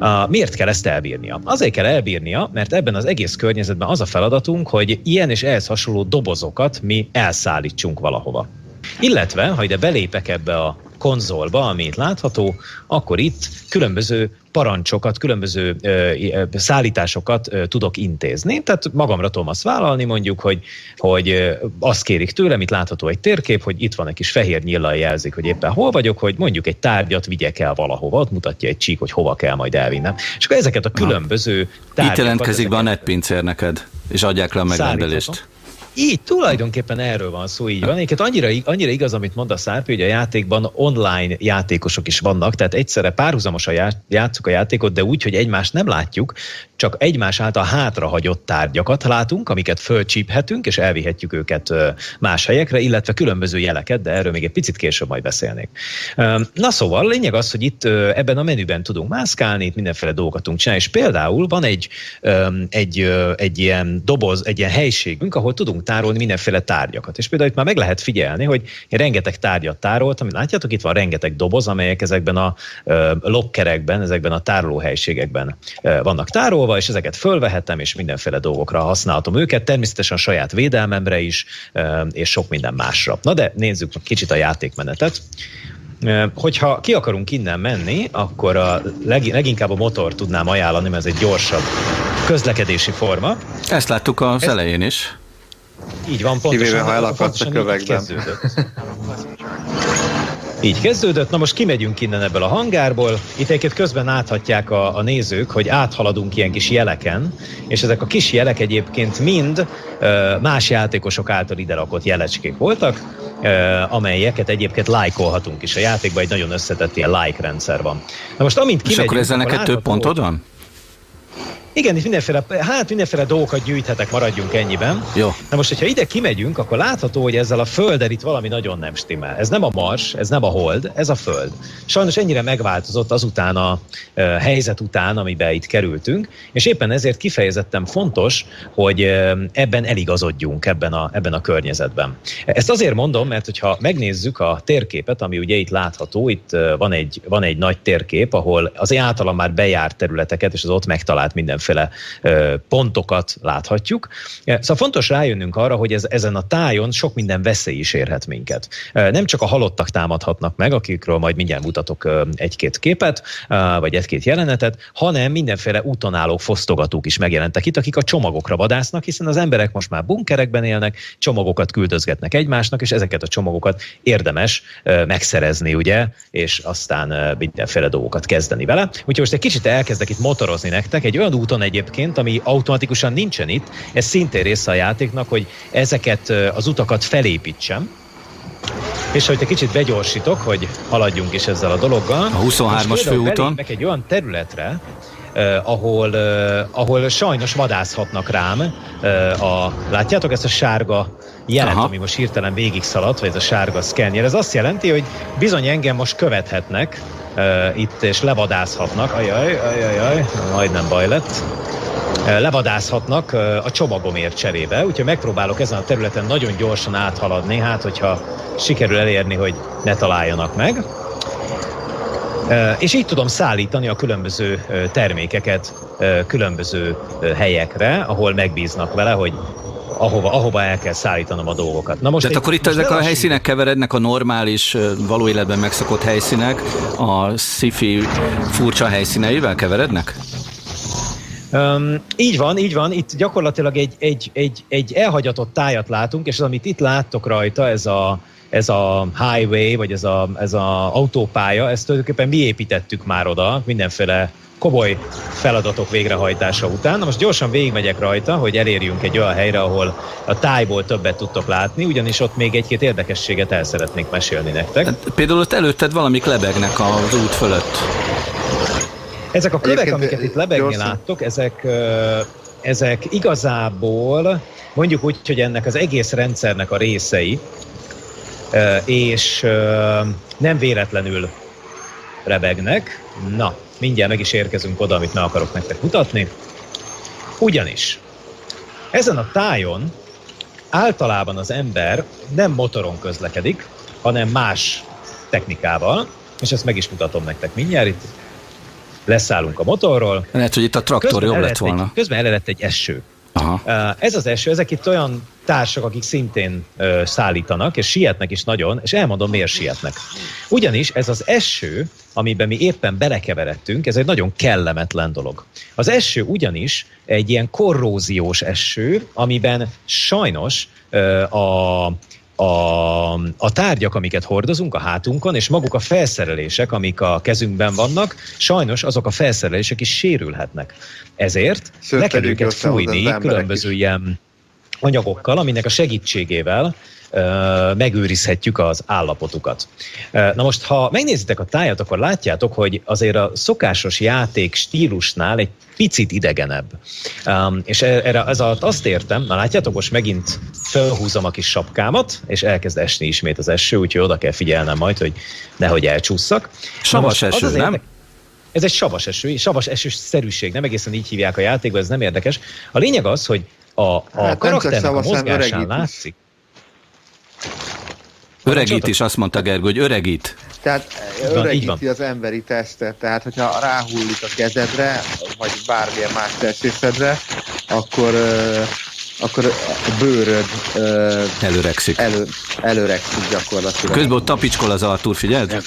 C: Uh, miért kell ezt elbírnia? Azért kell elbírnia, mert ebben az egész környezetben az a feladatunk, hogy ilyen és ehhez hasonló dobozokat mi elszállítsunk valahova. Illetve, ha ide belépek ebbe a konzolba, ami itt látható, akkor itt különböző parancsokat, különböző ö, szállításokat ö, tudok intézni. Tehát magamra tudom azt vállalni, mondjuk, hogy, hogy ö, azt kérik tőlem, itt látható egy térkép, hogy itt van egy kis fehér nyillal jelzik, hogy éppen hol vagyok, hogy mondjuk egy tárgyat vigyek el valahova, ott mutatja egy csík, hogy hova kell majd elvinnem. És akkor ezeket a különböző
B: tárgyakat... Itt jelentkezik be a netpincér neked, és adják le a megrendelést.
C: Így, tulajdonképpen erről van szó, így van. Egyébként annyira, annyira igaz, amit mond a Szárpi, hogy a játékban online játékosok is vannak, tehát egyszerre párhuzamosan játszuk a játékot, de úgy, hogy egymást nem látjuk, csak egymás által hátrahagyott tárgyakat látunk, amiket fölcsíphetünk, és elvihetjük őket más helyekre, illetve különböző jeleket, de erről még egy picit később majd beszélnék. Na szóval, lényeg az, hogy itt ebben a menüben tudunk mászkálni, itt mindenféle dolgokat tudunk csinálni, és például van egy, egy, egy ilyen doboz, egy ilyen helységünk, ahol tudunk tárolni mindenféle tárgyakat. És például itt már meg lehet figyelni, hogy én rengeteg tárgyat tároltam, látjátok, itt van rengeteg doboz, amelyek ezekben a lokkerekben, ezekben a tárolóhelységekben vannak tárolva, tárolva, és ezeket fölvehetem, és mindenféle dolgokra használhatom őket, természetesen a saját védelmemre is, és sok minden másra. Na de nézzük kicsit a játékmenetet. Hogyha ki akarunk innen menni, akkor a leg, leginkább a motor tudnám ajánlani, mert ez egy gyorsabb közlekedési forma.
B: Ezt láttuk az ez, elején is.
C: Így van, pontosan.
D: Kivéve, ha elakadsz a kövekben.
C: Így kezdődött, na most kimegyünk innen ebből a hangárból. Itt egyébként közben láthatják a, a nézők, hogy áthaladunk ilyen kis jeleken, és ezek a kis jelek egyébként mind ö, más játékosok által ide rakott jelecskék voltak, ö, amelyeket egyébként lájkolhatunk is. A játékban egy nagyon összetett ilyen like rendszer van.
B: Na most amint kimegyünk... És akkor ezzel neked több pontod van?
C: Igen, itt mindenféle, hát mindenféle dolgokat gyűjthetek, maradjunk ennyiben.
B: Jó.
C: Na most, hogyha ide kimegyünk, akkor látható, hogy ezzel a Földdel itt valami nagyon nem stimmel. Ez nem a Mars, ez nem a Hold, ez a Föld. Sajnos ennyire megváltozott azután a uh, helyzet után, amiben itt kerültünk, és éppen ezért kifejezetten fontos, hogy uh, ebben eligazodjunk ebben a, ebben a környezetben. Ezt azért mondom, mert hogyha megnézzük a térképet, ami ugye itt látható, itt van egy, van egy nagy térkép, ahol az általam már bejárt területeket, és az ott megtalált minden mindenféle pontokat láthatjuk. Szóval fontos rájönnünk arra, hogy ez, ezen a tájon sok minden veszély is érhet minket. Nem csak a halottak támadhatnak meg, akikről majd mindjárt mutatok egy-két képet, vagy egy-két jelenetet, hanem mindenféle úton álló fosztogatók is megjelentek itt, akik a csomagokra vadásznak, hiszen az emberek most már bunkerekben élnek, csomagokat küldözgetnek egymásnak, és ezeket a csomagokat érdemes megszerezni, ugye, és aztán mindenféle dolgokat kezdeni vele. Úgyhogy most egy kicsit elkezdek itt motorozni nektek, egy olyan úton egyébként, ami automatikusan nincsen itt, ez szintén része a játéknak, hogy ezeket az utakat felépítsem, és hogy egy kicsit begyorsítok, hogy haladjunk is ezzel a dologgal.
B: A 23-as főúton.
C: egy olyan területre, Uh, ahol, uh, ahol sajnos vadászhatnak rám. Uh, a, látjátok ezt a sárga jelet, Aha. ami most hirtelen végig szaladt, vagy ez a sárga szkenjer. Ez azt jelenti, hogy bizony engem most követhetnek uh, itt, és levadászhatnak. Ajaj, ajaj, ajaj, majdnem baj lett levadászhatnak a csomagomért cserébe, úgyhogy megpróbálok ezen a területen nagyon gyorsan áthaladni, hát hogyha sikerül elérni, hogy ne találjanak meg. És így tudom szállítani a különböző termékeket különböző helyekre, ahol megbíznak vele, hogy ahova, ahova el kell szállítanom a dolgokat.
B: Na most Tehát egy, akkor itt ezek a helyszínek keverednek, a normális, való életben megszokott helyszínek, a sci furcsa helyszíneivel keverednek?
C: Um, így van, így van. Itt gyakorlatilag egy, egy, egy, egy elhagyatott tájat látunk, és az, amit itt láttok rajta, ez a, ez a highway, vagy ez a, ez a autópálya, ezt tulajdonképpen mi építettük már oda, mindenféle komoly feladatok végrehajtása után. Na most gyorsan végigmegyek rajta, hogy elérjünk egy olyan helyre, ahol a tájból többet tudtok látni, ugyanis ott még egy-két érdekességet el szeretnék mesélni nektek. Hát,
B: például ott előtted valamik lebegnek az út fölött.
C: Ezek a kövek, Egyébként amiket itt lebegni gyorsan. láttok, ezek, ezek igazából mondjuk úgy, hogy ennek az egész rendszernek a részei, és nem véletlenül rebegnek. Na, mindjárt meg is érkezünk oda, amit meg akarok nektek mutatni. Ugyanis ezen a tájon általában az ember nem motoron közlekedik, hanem más technikával, és ezt meg is mutatom nektek mindjárt. Itt leszállunk a motorról.
B: Lehet, hogy itt a traktor közben jobb lett volna.
C: Egy, közben eledett egy eső. Aha. Ez az eső, ezek itt olyan társak, akik szintén ö, szállítanak, és sietnek is nagyon, és elmondom, miért sietnek. Ugyanis ez az eső, amiben mi éppen belekeveredtünk, ez egy nagyon kellemetlen dolog. Az eső ugyanis egy ilyen korróziós eső, amiben sajnos a a, a tárgyak, amiket hordozunk a hátunkon, és maguk a felszerelések, amik a kezünkben vannak, sajnos azok a felszerelések is sérülhetnek. Ezért Sőt, le kell őket fújni különböző is. ilyen anyagokkal, aminek a segítségével megőrizhetjük az állapotukat. Na most, ha megnézitek a tájat, akkor látjátok, hogy azért a szokásos játék stílusnál egy picit idegenebb. Um, és e, erre ez alatt azt értem, na látjátok, most megint felhúzom a kis sapkámat, és elkezd esni ismét az eső, úgyhogy oda kell figyelnem majd, hogy nehogy elcsúszszak.
B: Savas eső, nem? Érdek,
C: ez egy savas eső, savas esős szerűség, nem egészen így hívják a játékban, ez nem érdekes. A lényeg az, hogy a, a hát, karakternek a mozgásán látszik.
B: Öregít is, azt mondta Gergő, hogy öregít.
D: Tehát öregíti az emberi testet, tehát hogyha ráhullik a kezedre, vagy bármilyen más testrészedre, akkor, uh, akkor a bőröd uh,
B: előregszik.
D: Elő, előregszik gyakorlatilag.
B: Közben ott tapicskol az Artur, figyeld?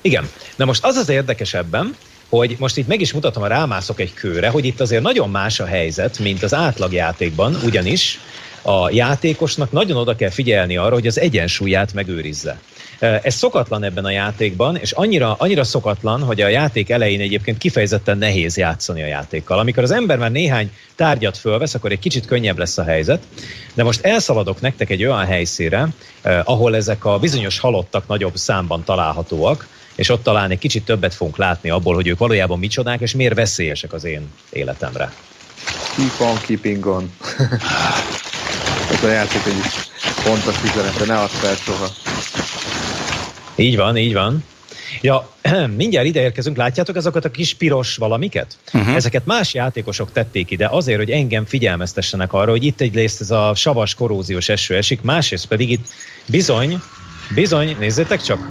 C: Igen. Na most az az érdekes ebben, hogy most itt meg is mutatom, a rámászok egy kőre, hogy itt azért nagyon más a helyzet, mint az átlagjátékban, ugyanis a játékosnak nagyon oda kell figyelni arra, hogy az egyensúlyát megőrizze. Ez szokatlan ebben a játékban, és annyira, annyira szokatlan, hogy a játék elején egyébként kifejezetten nehéz játszani a játékkal. Amikor az ember már néhány tárgyat fölvesz, akkor egy kicsit könnyebb lesz a helyzet. De most elszaladok nektek egy olyan helyszínre, ahol ezek a bizonyos halottak nagyobb számban találhatóak, és ott talán egy kicsit többet fogunk látni abból, hogy ők valójában micsodák, és miért veszélyesek az én életemre.
D: Keep on keeping on. Ez a játék egy fontos üzenete, ne add fel soha.
C: Így van, így van. Ja, mindjárt ide érkezünk, látjátok azokat a kis piros valamiket? Uh-huh. Ezeket más játékosok tették ide azért, hogy engem figyelmeztessenek arra, hogy itt egyrészt ez a savas korróziós eső esik, másrészt pedig itt bizony, bizony, nézzétek csak,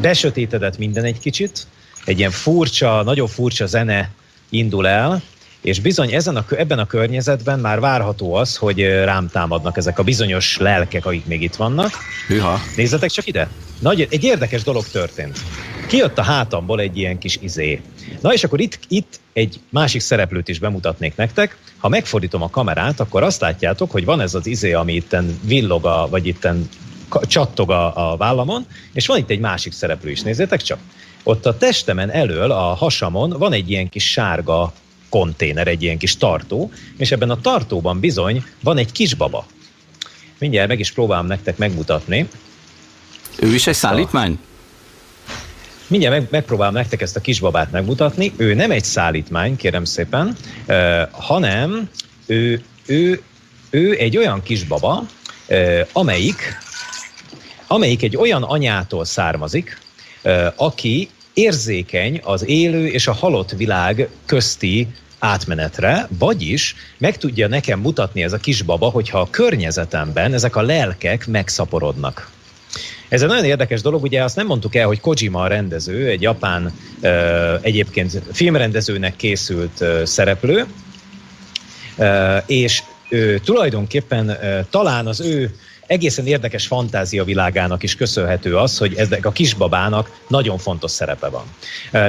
C: besötétedett minden egy kicsit, egy ilyen furcsa, nagyon furcsa zene indul el, és bizony ezen a, ebben a környezetben már várható az, hogy rám támadnak ezek a bizonyos lelkek, akik még itt vannak.
B: Hűha.
C: Nézzetek csak ide. Nagy, egy érdekes dolog történt. Kijött a hátamból egy ilyen kis izé. Na és akkor itt, itt egy másik szereplőt is bemutatnék nektek. Ha megfordítom a kamerát, akkor azt látjátok, hogy van ez az izé, ami itten villog, a, vagy itten csattog a, a vállamon, és van itt egy másik szereplő is, nézzétek csak. Ott a testemen elől, a hasamon van egy ilyen kis sárga konténer, egy ilyen kis tartó, és ebben a tartóban bizony van egy kisbaba. Mindjárt meg is próbálom nektek megmutatni.
B: Ő is egy szállítmány?
C: Mindjárt meg, megpróbálom nektek ezt a kisbabát megmutatni. Ő nem egy szállítmány, kérem szépen, uh, hanem ő, ő, ő egy olyan kisbaba, uh, amelyik, amelyik egy olyan anyától származik, uh, aki érzékeny az élő és a halott világ közti átmenetre, vagyis meg tudja nekem mutatni ez a kisbaba, hogyha a környezetemben ezek a lelkek megszaporodnak. Ez egy nagyon érdekes dolog, ugye azt nem mondtuk el, hogy Kojima a rendező, egy japán egyébként filmrendezőnek készült szereplő, és ő tulajdonképpen talán az ő egészen érdekes fantázia világának is köszönhető az, hogy ezek a kisbabának nagyon fontos szerepe van.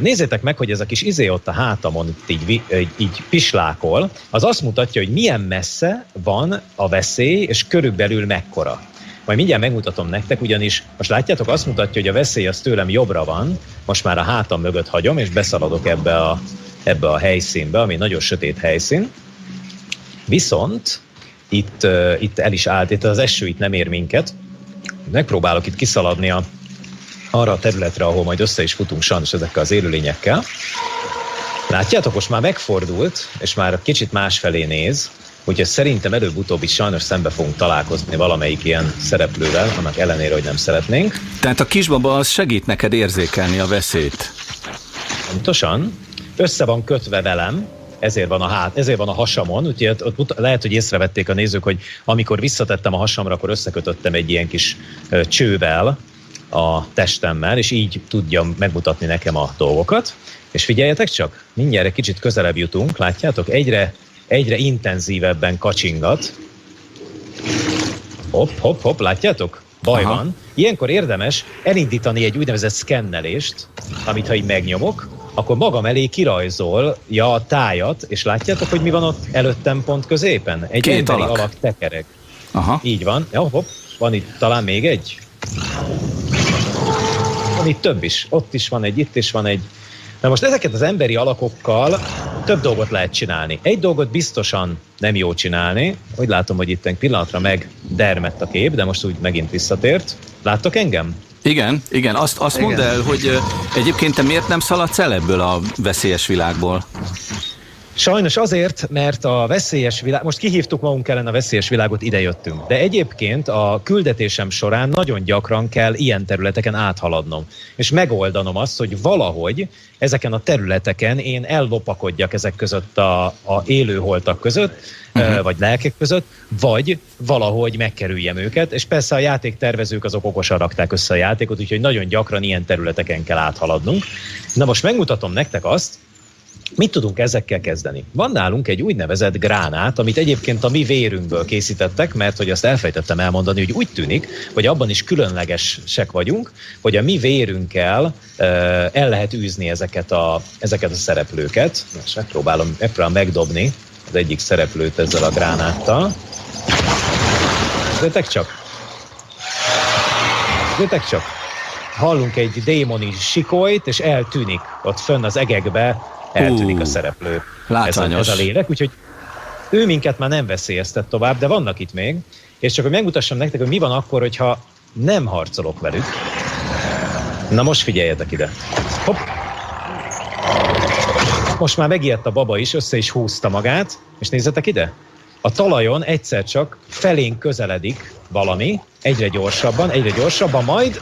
C: Nézzétek meg, hogy ez a kis izé ott a hátamon így, így pislákol, az azt mutatja, hogy milyen messze van a veszély, és körülbelül mekkora. Majd mindjárt megmutatom nektek, ugyanis most látjátok, azt mutatja, hogy a veszély az tőlem jobbra van, most már a hátam mögött hagyom, és beszaladok ebbe a, ebbe a helyszínbe, ami nagyon sötét helyszín. Viszont itt, itt el is állt, itt az eső itt nem ér minket. Megpróbálok itt kiszaladni a, arra a területre, ahol majd össze is futunk sajnos ezekkel az élőlényekkel. Látjátok, most már megfordult, és már kicsit másfelé néz, úgyhogy szerintem előbb-utóbb is sajnos szembe fogunk találkozni valamelyik ilyen szereplővel, annak ellenére, hogy nem szeretnénk.
B: Tehát a kisbaba az segít neked érzékelni a veszélyt.
C: Pontosan. Össze van kötve velem, ezért van a hát, ezért van a hasamon, úgyhogy ott, ott lehet, hogy észrevették a nézők, hogy amikor visszatettem a hasamra, akkor összekötöttem egy ilyen kis csővel a testemmel, és így tudja megmutatni nekem a dolgokat. És figyeljetek csak, mindjárt egy kicsit közelebb jutunk, látjátok? Egyre, egyre intenzívebben kacsingat. Hopp, hopp, hopp, látjátok? Baj Aha. van. Ilyenkor érdemes elindítani egy úgynevezett szkennelést, amit ha így megnyomok, akkor magam elé kirajzolja a tájat, és látjátok, hogy mi van ott előttem pont középen? Egy
B: Két
C: emberi
B: alak.
C: alak tekerek.
B: Aha.
C: Így van. Ja, hopp, van itt talán még egy? Van itt több is. Ott is van egy, itt is van egy. Na most ezeket az emberi alakokkal több dolgot lehet csinálni. Egy dolgot biztosan nem jó csinálni. Úgy látom, hogy itt egy pillanatra meg dermett a kép, de most úgy megint visszatért. Láttok engem?
B: Igen, igen. Azt, azt igen. mondd el, hogy egyébként te miért nem szaladsz el ebből a veszélyes világból?
C: Sajnos azért, mert a veszélyes világ, most kihívtuk magunk ellen a veszélyes világot, ide jöttünk. De egyébként a küldetésem során nagyon gyakran kell ilyen területeken áthaladnom. És megoldanom azt, hogy valahogy ezeken a területeken én ellopakodjak ezek között a, a élőholtak között, uh-huh. vagy lelkek között, vagy valahogy megkerüljem őket, és persze a játéktervezők azok okosan rakták össze a játékot, úgyhogy nagyon gyakran ilyen területeken kell áthaladnunk. Na most megmutatom nektek azt, Mit tudunk ezekkel kezdeni? Van nálunk egy úgynevezett gránát, amit egyébként a mi vérünkből készítettek, mert hogy azt elfejtettem elmondani, hogy úgy tűnik, hogy abban is különlegesek vagyunk, hogy a mi vérünkkel el lehet űzni ezeket a, ezeket a szereplőket. Most megpróbálom, megpróbálom megdobni az egyik szereplőt ezzel a gránáttal. Nézzétek csak! Nézzétek csak! Hallunk egy démoni sikolyt, és eltűnik ott fönn az egekbe eltűnik a szereplő.
B: Látványos.
C: Ez a, ez a lélek, úgyhogy ő minket már nem veszélyeztet tovább, de vannak itt még, és csak hogy megmutassam nektek, hogy mi van akkor, hogyha nem harcolok velük. Na most figyeljetek ide. Hopp. Most már megijedt a baba is, össze is húzta magát, és nézzetek ide. A talajon egyszer csak felénk közeledik valami, egyre gyorsabban, egyre gyorsabban, majd...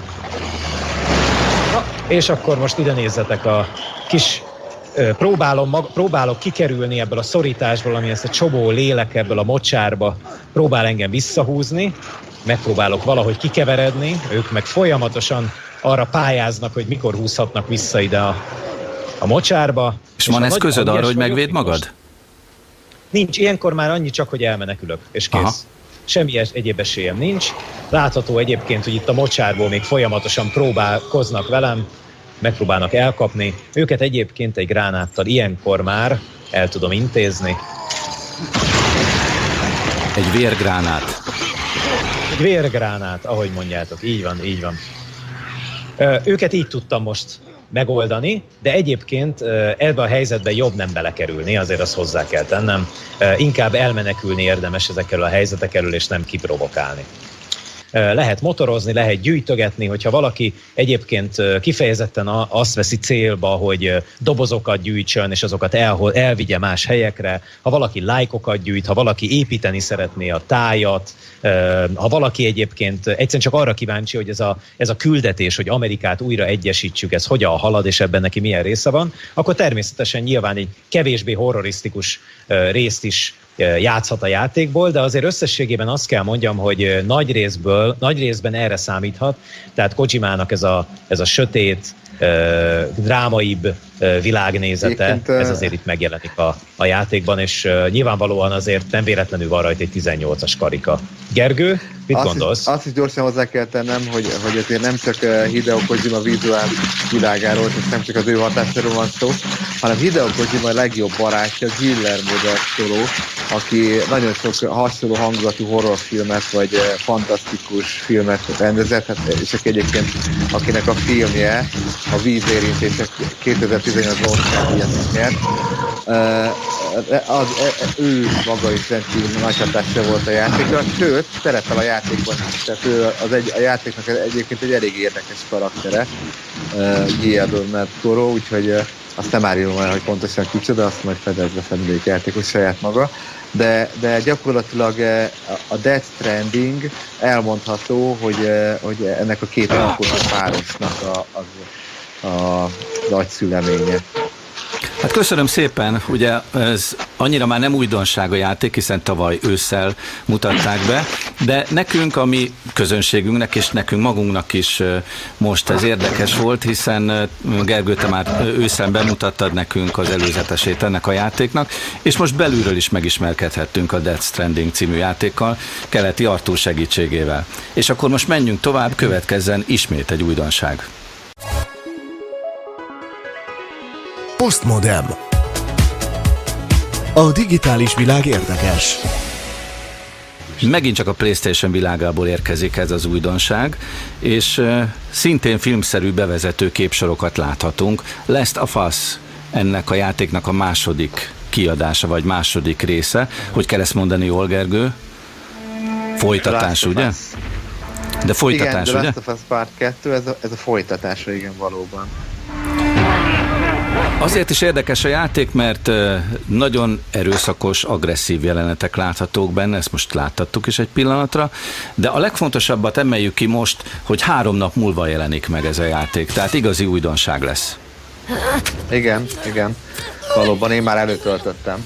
C: Na, és akkor most ide nézzetek a kis próbálom, mag, próbálok kikerülni ebből a szorításból, ami ezt a csobó lélek ebből a mocsárba próbál engem visszahúzni, megpróbálok valahogy kikeveredni, ők meg folyamatosan arra pályáznak, hogy mikor húzhatnak vissza ide a, a mocsárba.
B: És, és van ez közöd arra, hogy megvéd magad? Most.
C: Nincs, ilyenkor már annyi csak, hogy elmenekülök, és kész. Aha. Semmi egyéb esélyem nincs. Látható egyébként, hogy itt a mocsárból még folyamatosan próbálkoznak velem, megpróbálnak elkapni. Őket egyébként egy gránáttal ilyenkor már el tudom intézni.
B: Egy vérgránát.
C: Egy vérgránát, ahogy mondjátok. Így van, így van. Őket így tudtam most megoldani, de egyébként ebbe a helyzetbe jobb nem belekerülni, azért azt hozzá kell tennem. Inkább elmenekülni érdemes ezekkel a helyzetekről, és nem kiprovokálni lehet motorozni, lehet gyűjtögetni, hogyha valaki egyébként kifejezetten azt veszi célba, hogy dobozokat gyűjtsön, és azokat el, elvigye más helyekre, ha valaki lájkokat gyűjt, ha valaki építeni szeretné a tájat, ha valaki egyébként egyszerűen csak arra kíváncsi, hogy ez a, ez a küldetés, hogy Amerikát újra egyesítsük, ez hogyan halad, és ebben neki milyen része van, akkor természetesen nyilván egy kevésbé horrorisztikus részt is játszhat a játékból, de azért összességében azt kell mondjam, hogy nagy részből, nagy részben erre számíthat, tehát Kojimának ez a, ez a sötét, drámaibb világnézete, Egyébként, ez azért itt megjelenik a, a játékban, és nyilvánvalóan azért nem véletlenül van rajta egy 18-as karika. Gergő, mit azt gondolsz?
D: Is, azt is gyorsan hozzá kell tennem, hogy, hogy azért nem csak Hideo Kojima vizuál világáról, és nem csak az ő hatásáról van szó, hanem Hideo Kojima a legjobb barátja, Guillermo del Toro, aki nagyon sok hasonló hangulatú horrorfilmet, vagy fantasztikus filmet rendezett, hát, és aki egyébként akinek a filmje, a vízérintések 2018-ban Oscar díjat nyert. Az, ő maga is rendkívül nagy hatása volt a játékra, sőt, szerepel a játékban is. Tehát ő az egy, a játéknak egyébként egy elég érdekes karaktere, Guillermo del Toro, úgyhogy azt nem árulom el, hogy pontosan kicsoda, azt majd fedezve fedezve játékos saját maga de, de gyakorlatilag a Death Stranding elmondható, hogy, hogy ennek a két alkotott párosnak a, a, a nagyszüleménye.
B: Hát köszönöm szépen, ugye ez annyira már nem újdonság a játék, hiszen tavaly ősszel mutatták be, de nekünk, a mi közönségünknek és nekünk magunknak is most ez érdekes volt, hiszen Gergő, te már ősszel bemutattad nekünk az előzetesét ennek a játéknak, és most belülről is megismerkedhettünk a Death Stranding című játékkal, keleti Artúr segítségével. És akkor most menjünk tovább, következzen ismét egy újdonság.
A: Postmodem. A digitális világ érdekes.
B: Megint csak a PlayStation világából érkezik ez az újdonság, és szintén filmszerű bevezető képsorokat láthatunk. Last of Us ennek a játéknak a második kiadása, vagy második része. Hogy kell ezt mondani, jól, Gergő? Folytatás, ugye?
D: De folytatás, igen, ugye? Last of Us Part 2, ez a, ez a folytatása, igen, valóban.
B: Azért is érdekes a játék, mert nagyon erőszakos, agresszív jelenetek láthatók benne, ezt most láttattuk is egy pillanatra, de a legfontosabbat emeljük ki most, hogy három nap múlva jelenik meg ez a játék, tehát igazi újdonság lesz.
D: Igen, igen. Valóban én már előtöltöttem.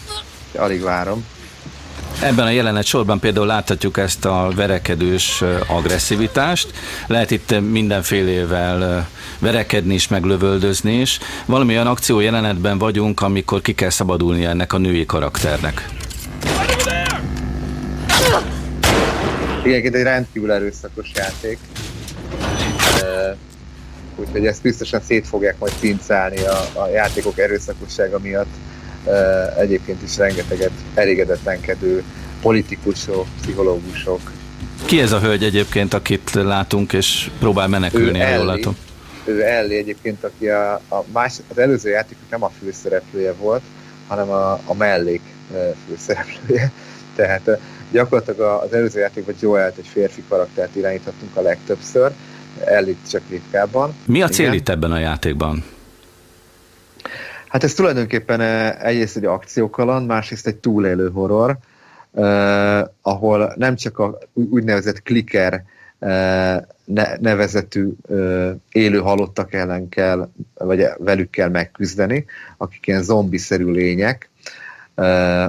D: Alig várom.
B: Ebben a jelenet sorban például láthatjuk ezt a verekedős agresszivitást. Lehet itt mindenfélével verekedni is, meg lövöldözni is. Valami olyan akció jelenetben vagyunk, amikor ki kell szabadulni ennek a női karakternek.
D: Igen, egy rendkívül erőszakos játék. Úgyhogy ezt biztosan szét fogják majd pincálni a, a játékok erőszakossága miatt egyébként is rengeteget elégedetlenkedő politikusok, pszichológusok.
B: Ki ez a hölgy egyébként, akit látunk, és próbál menekülni, jól látom?
D: Ő Ellie egyébként, aki a, a más, az előző játékok nem a főszereplője volt, hanem a, a mellék főszereplője. Tehát gyakorlatilag az előző játékban Joel-t egy férfi karaktert irányítottunk a legtöbbször, Ellie csak ritkábban.
B: Mi a cél Igen. itt ebben a játékban?
D: Hát ez tulajdonképpen egyrészt egy akciókaland, másrészt egy túlélő horror, eh, ahol nem csak a úgynevezett kliker eh, nevezetű élő halottak ellen kell, vagy velük kell megküzdeni, akik ilyen zombiszerű lények,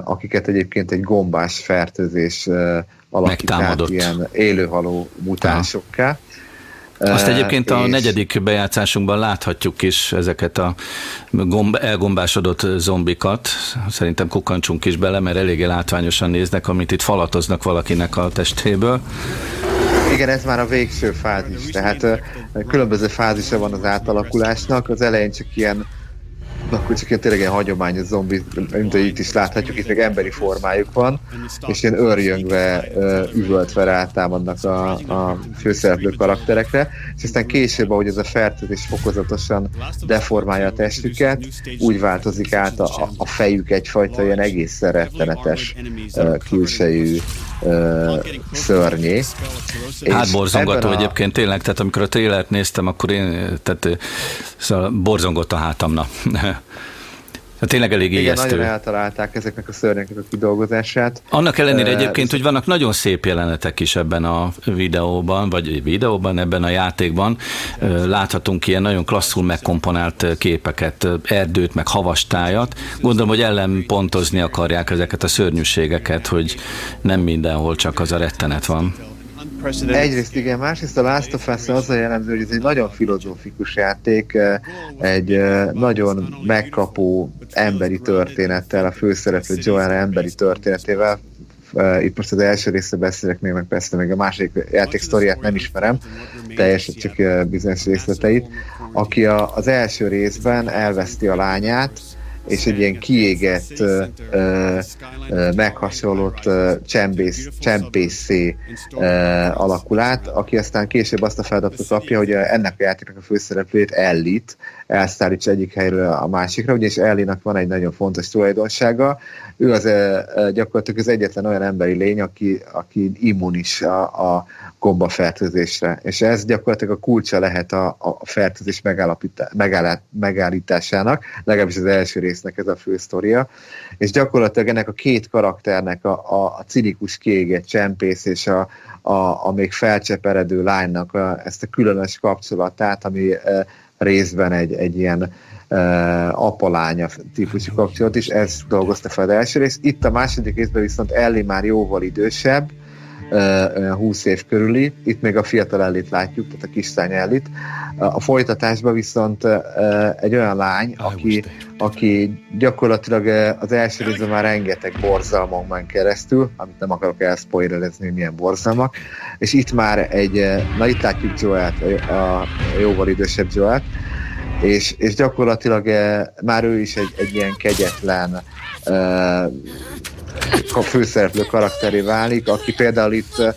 D: akiket egyébként egy gombás fertőzés alakít át ilyen élőhaló mutánsokká.
B: Azt egyébként a negyedik bejátszásunkban láthatjuk is ezeket a gomb, elgombásodott zombikat. Szerintem kukancsunk is bele, mert eléggé látványosan néznek, amit itt falatoznak valakinek a testéből.
D: Igen, ez már a végső fázis, tehát különböző fázisa van az átalakulásnak. Az elején csak ilyen akkor csak ilyen tényleg ilyen hagyományos zombi, mint itt is láthatjuk, itt még emberi formájuk van, és ilyen örjöngve, üvöltve rátámadnak a, a főszereplő karakterekre, és aztán később, ahogy ez a fertőzés fokozatosan deformálja a testüket, úgy változik át a, a fejük egyfajta ilyen egészen rettenetes külsejű szörnyé.
B: Hát borzongató a... egyébként tényleg, tehát amikor a trélert néztem, akkor én, tehát szóval borzongott a hátamna. Hát tényleg elég
D: Igen,
B: ijesztő.
D: nagyon eltalálták ezeknek a szörnyeknek a kidolgozását.
B: Annak ellenére egyébként, hogy vannak nagyon szép jelenetek is ebben a videóban, vagy videóban, ebben a játékban. Láthatunk ilyen nagyon klasszul megkomponált képeket, erdőt, meg havastájat. Gondolom, hogy ellen pontozni akarják ezeket a szörnyűségeket, hogy nem mindenhol csak az a rettenet van.
D: Egyrészt igen, másrészt a Last of Us az a jellemző, hogy ez egy nagyon filozófikus játék, egy nagyon megkapó emberi történettel, a főszereplő Joanna emberi történetével, itt most az első része beszélek még, meg persze még a másik játék sztoriát nem ismerem, teljesen csak bizonyos részleteit, aki a, az első részben elveszti a lányát, és egy ilyen kiégett, ö, ö, meghasonlott csempész, csempészé alakul át, aki aztán később azt a feladatot kapja, hogy ennek a játéknak a főszereplőjét Ellit elszállítsa egyik helyről a másikra, ugyanis Ellinak van egy nagyon fontos tulajdonsága, ő az gyakorlatilag az egyetlen olyan emberi lény, aki, aki immunis a, a gombafertőzésre, és ez gyakorlatilag a kulcsa lehet a, a fertőzés megállításának, legalábbis az első résznek ez a fő sztoria, és gyakorlatilag ennek a két karakternek, a, a, a cinikus kéget csempész és a, a, a még felcseperedő lánynak ezt a különös kapcsolatát, ami e, részben egy, egy ilyen uh, apalánya típusú kapcsolat is, ez dolgozta fel az első rész. Itt a második részben viszont Ellie már jóval idősebb, olyan 20 év körüli, itt még a fiatal Ellit látjuk, tehát a kislány Ellit. A folytatásban viszont egy olyan lány, aki, aki gyakorlatilag az első részben már rengeteg borzalmon ment keresztül, amit nem akarok elspoilerezni, milyen borzalmak, és itt már egy, na itt látjuk Joelt, a jóval idősebb Joelt, és, és gyakorlatilag már ő is egy, egy ilyen kegyetlen a főszereplő karakteré válik, aki például itt uh,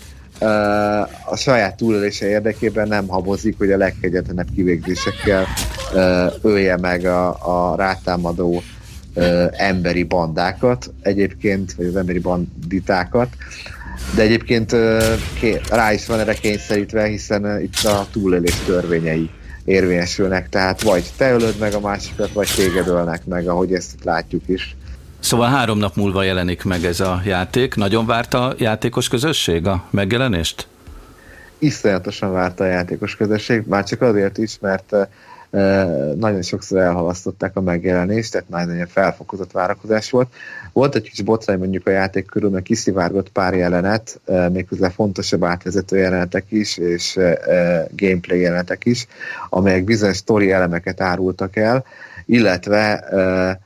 D: a saját túlélése érdekében nem habozik, hogy a legkegyetlenebb kivégzésekkel uh, ölje meg a, a rátámadó uh, emberi bandákat, egyébként, vagy az emberi banditákat, de egyébként rá is van erre kényszerítve, hiszen itt a túlélés törvényei érvényesülnek, tehát vagy te ölöd meg a másikat, vagy téged ölnek meg, ahogy ezt itt látjuk is.
B: Szóval három nap múlva jelenik meg ez a játék. Nagyon várta a játékos közösség a megjelenést?
D: Iszonyatosan várta a játékos közösség, már csak azért is, mert e, nagyon sokszor elhalasztották a megjelenést, tehát nagyon felfokozott várakozás volt. Volt egy kis botrány mondjuk a játék körül, mert kiszivárgott pár jelenet, méghozzá fontosabb átvezető jelenetek is, és gameplay jelenetek is, amelyek bizonyos story elemeket árultak el, illetve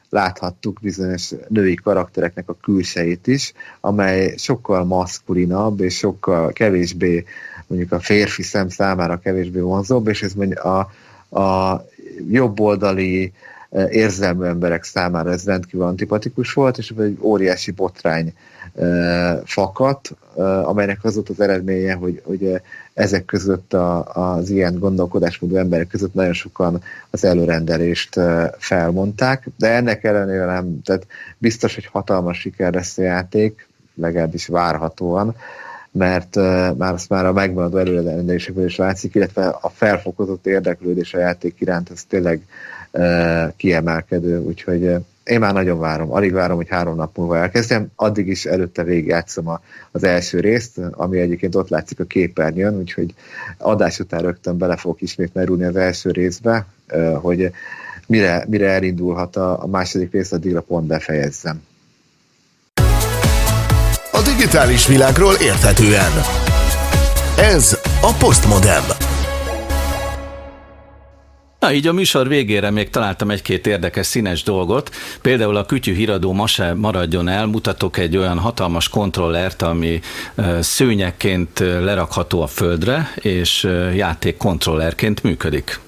D: láthattuk bizonyos női karaktereknek a külsejét is, amely sokkal maszkulinabb és sokkal kevésbé mondjuk a férfi szem számára kevésbé vonzóbb, és ez mondjuk a, a jobboldali érzelmű emberek számára ez rendkívül antipatikus volt, és egy óriási botrány fakadt, amelynek az volt az eredménye, hogy, hogy ezek között a, az ilyen gondolkodásmódú emberek között nagyon sokan az előrendelést felmondták, de ennek ellenére nem, tehát biztos, hogy hatalmas siker lesz a játék, legalábbis várhatóan, mert már azt már a megmaradó előrendelésekből is látszik, illetve a felfokozott érdeklődés a játék iránt, ez tényleg kiemelkedő, úgyhogy én már nagyon várom, alig várom, hogy három nap múlva elkezdjem, addig is előtte végigjátszom az első részt, ami egyébként ott látszik a képernyőn, úgyhogy adás után rögtön bele fogok ismét merülni az első részbe, hogy mire, mire elindulhat a, a második rész, addigra pont befejezzem.
A: Digitális világról érthetően. Ez a Postmodem.
B: Na, így a műsor végére még találtam egy-két érdekes színes dolgot. Például a kütyű híradó ma se maradjon el, mutatok egy olyan hatalmas kontrollert, ami szőnyekként lerakható a földre, és játék kontrollerként működik.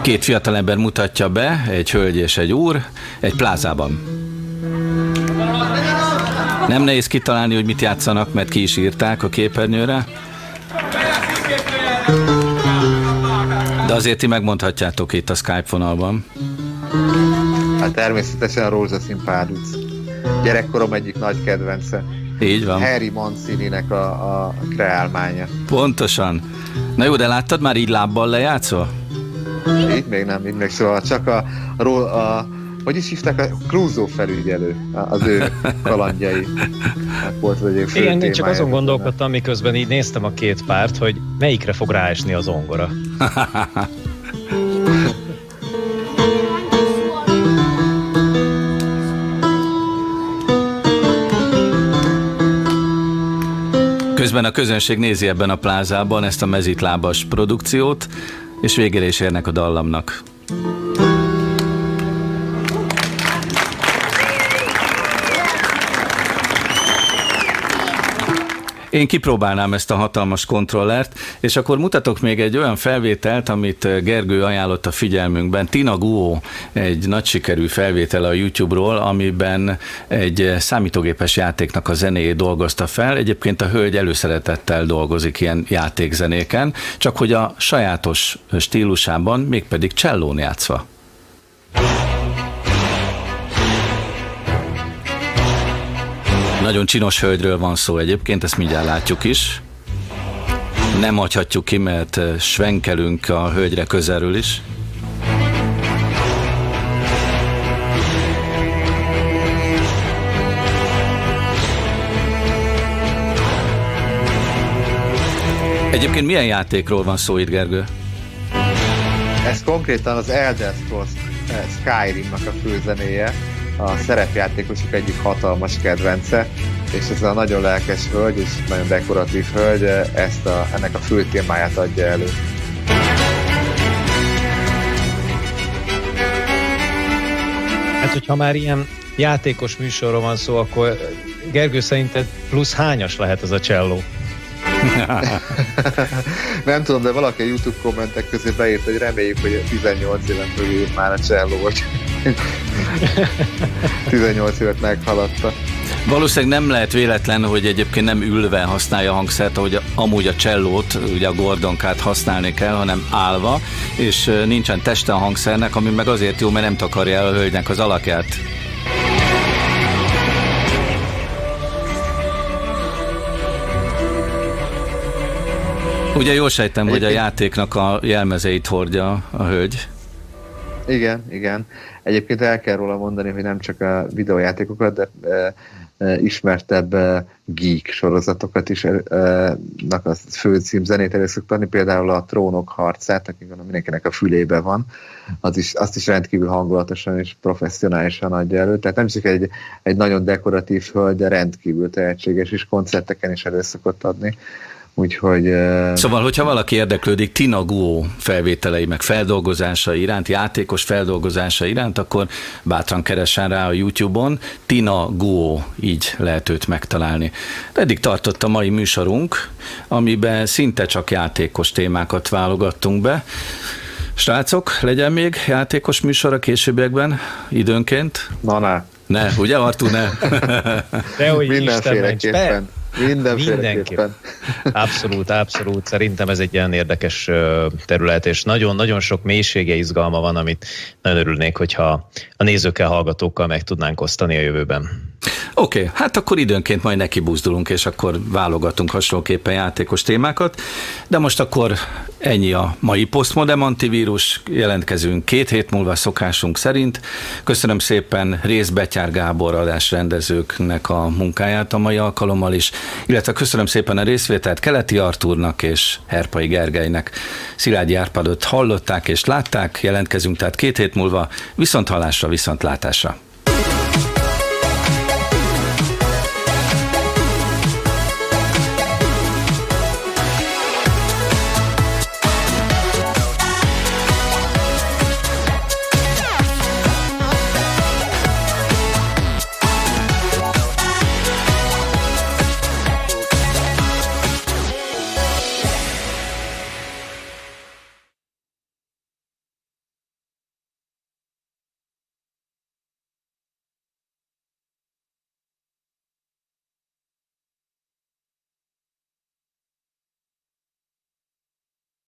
B: Két fiatalember mutatja be, egy hölgy és egy úr, egy plázában. Nem nehéz kitalálni, hogy mit játszanak, mert ki is írták a képernyőre. De azért ti megmondhatjátok itt a Skype vonalban.
D: Hát természetesen a rózsaszín párduc. Gyerekkorom egyik nagy kedvence.
B: Így van.
D: Harry Mancini-nek a, a kreálmánya.
B: Pontosan. Na jó, de láttad már így lábbal lejátszol?
D: Így még nem, így még soha. Csak a, a, a hogy is hívták, a Crusoe felügyelő, az ő kalandjai. Hát volt az egyik
C: Igen, én csak azon gondolkodtam, miközben így néztem a két párt, hogy melyikre fog ráesni az ongora.
B: Közben a közönség nézi ebben a plázában ezt a mezitlábas produkciót, és végére is érnek a dallamnak. Én kipróbálnám ezt a hatalmas kontrollert, és akkor mutatok még egy olyan felvételt, amit Gergő ajánlott a figyelmünkben. Tina Guo egy nagy sikerű felvétel a YouTube-ról, amiben egy számítógépes játéknak a zenéjét dolgozta fel. Egyébként a hölgy előszeretettel dolgozik ilyen játékzenéken, csak hogy a sajátos stílusában, mégpedig csellón játszva. Nagyon csinos hölgyről van szó egyébként, ezt mindjárt látjuk is. Nem hagyhatjuk ki, mert eh, svenkelünk a hölgyre közelről is. Egyébként milyen játékról van szó itt, Gergő?
D: Ez konkrétan az Elder Scrolls eh, Skyrim-nak a főzenéje a szerepjátékosok egyik hatalmas kedvence, és ez a nagyon lelkes hölgy és nagyon dekoratív hölgy ezt a, ennek a fő témáját adja elő.
C: Hát, hogyha már ilyen játékos műsorról van szó, akkor Gergő szerinted plusz hányas lehet ez a cselló?
D: nem tudom, de valaki a YouTube kommentek közé beírt, hogy reméljük, hogy 18 éven fölül már a cselló, vagy 18 évet meghaladta.
B: Valószínűleg nem lehet véletlen, hogy egyébként nem ülve használja a hangszert, ahogy amúgy a csellót, ugye a gordonkát használni kell, hanem állva, és nincsen teste a hangszernek, ami meg azért jó, mert nem takarja el a hölgynek az alakját. Ugye jól sejtem, hogy a játéknak a jelmezeit hordja a hölgy.
D: Igen, igen. Egyébként el kell róla mondani, hogy nem csak a videójátékokat, de e, e, ismertebb e, geek sorozatokat is e, nak a fő címzenét elő szoktatni, például a Trónok harcát, akik mindenkinek a fülébe van, az is, azt is rendkívül hangulatosan és professzionálisan adja elő. Tehát nem csak egy, egy nagyon dekoratív hölgy, de rendkívül tehetséges, és koncerteken is elő szokott adni. Úgyhogy...
B: Szóval, hogyha valaki érdeklődik Tina Guo felvételei, meg feldolgozása iránt, játékos feldolgozása iránt, akkor bátran keressen rá a YouTube-on. Tina Guo, így lehet őt megtalálni. Eddig tartott a mai műsorunk, amiben szinte csak játékos témákat válogattunk be. Srácok, legyen még játékos műsor a későbbiekben, időnként?
D: Na, ne.
B: Ne, ugye Artur, ne?
C: De hogy Mindenféleképpen.
D: Mindenféleképpen.
C: Abszolút, abszolút. Szerintem ez egy ilyen érdekes terület, és nagyon-nagyon sok mélysége, izgalma van, amit nagyon örülnék, hogyha a nézőkkel, hallgatókkal meg tudnánk osztani a jövőben.
B: Oké, okay, hát akkor időnként majd neki buzdulunk, és akkor válogatunk hasonlóképpen játékos témákat, de most akkor ennyi a mai Postmodern antivírus, jelentkezünk két hét múlva szokásunk szerint. Köszönöm szépen Rész Betyár Gábor adásrendezőknek a munkáját a mai alkalommal is, illetve köszönöm szépen a részvételt Keleti Artúrnak és Herpai Gergelynek. Szilágyi Árpadot hallották és látták, jelentkezünk tehát két hét múlva, viszont hallásra, viszont látásra.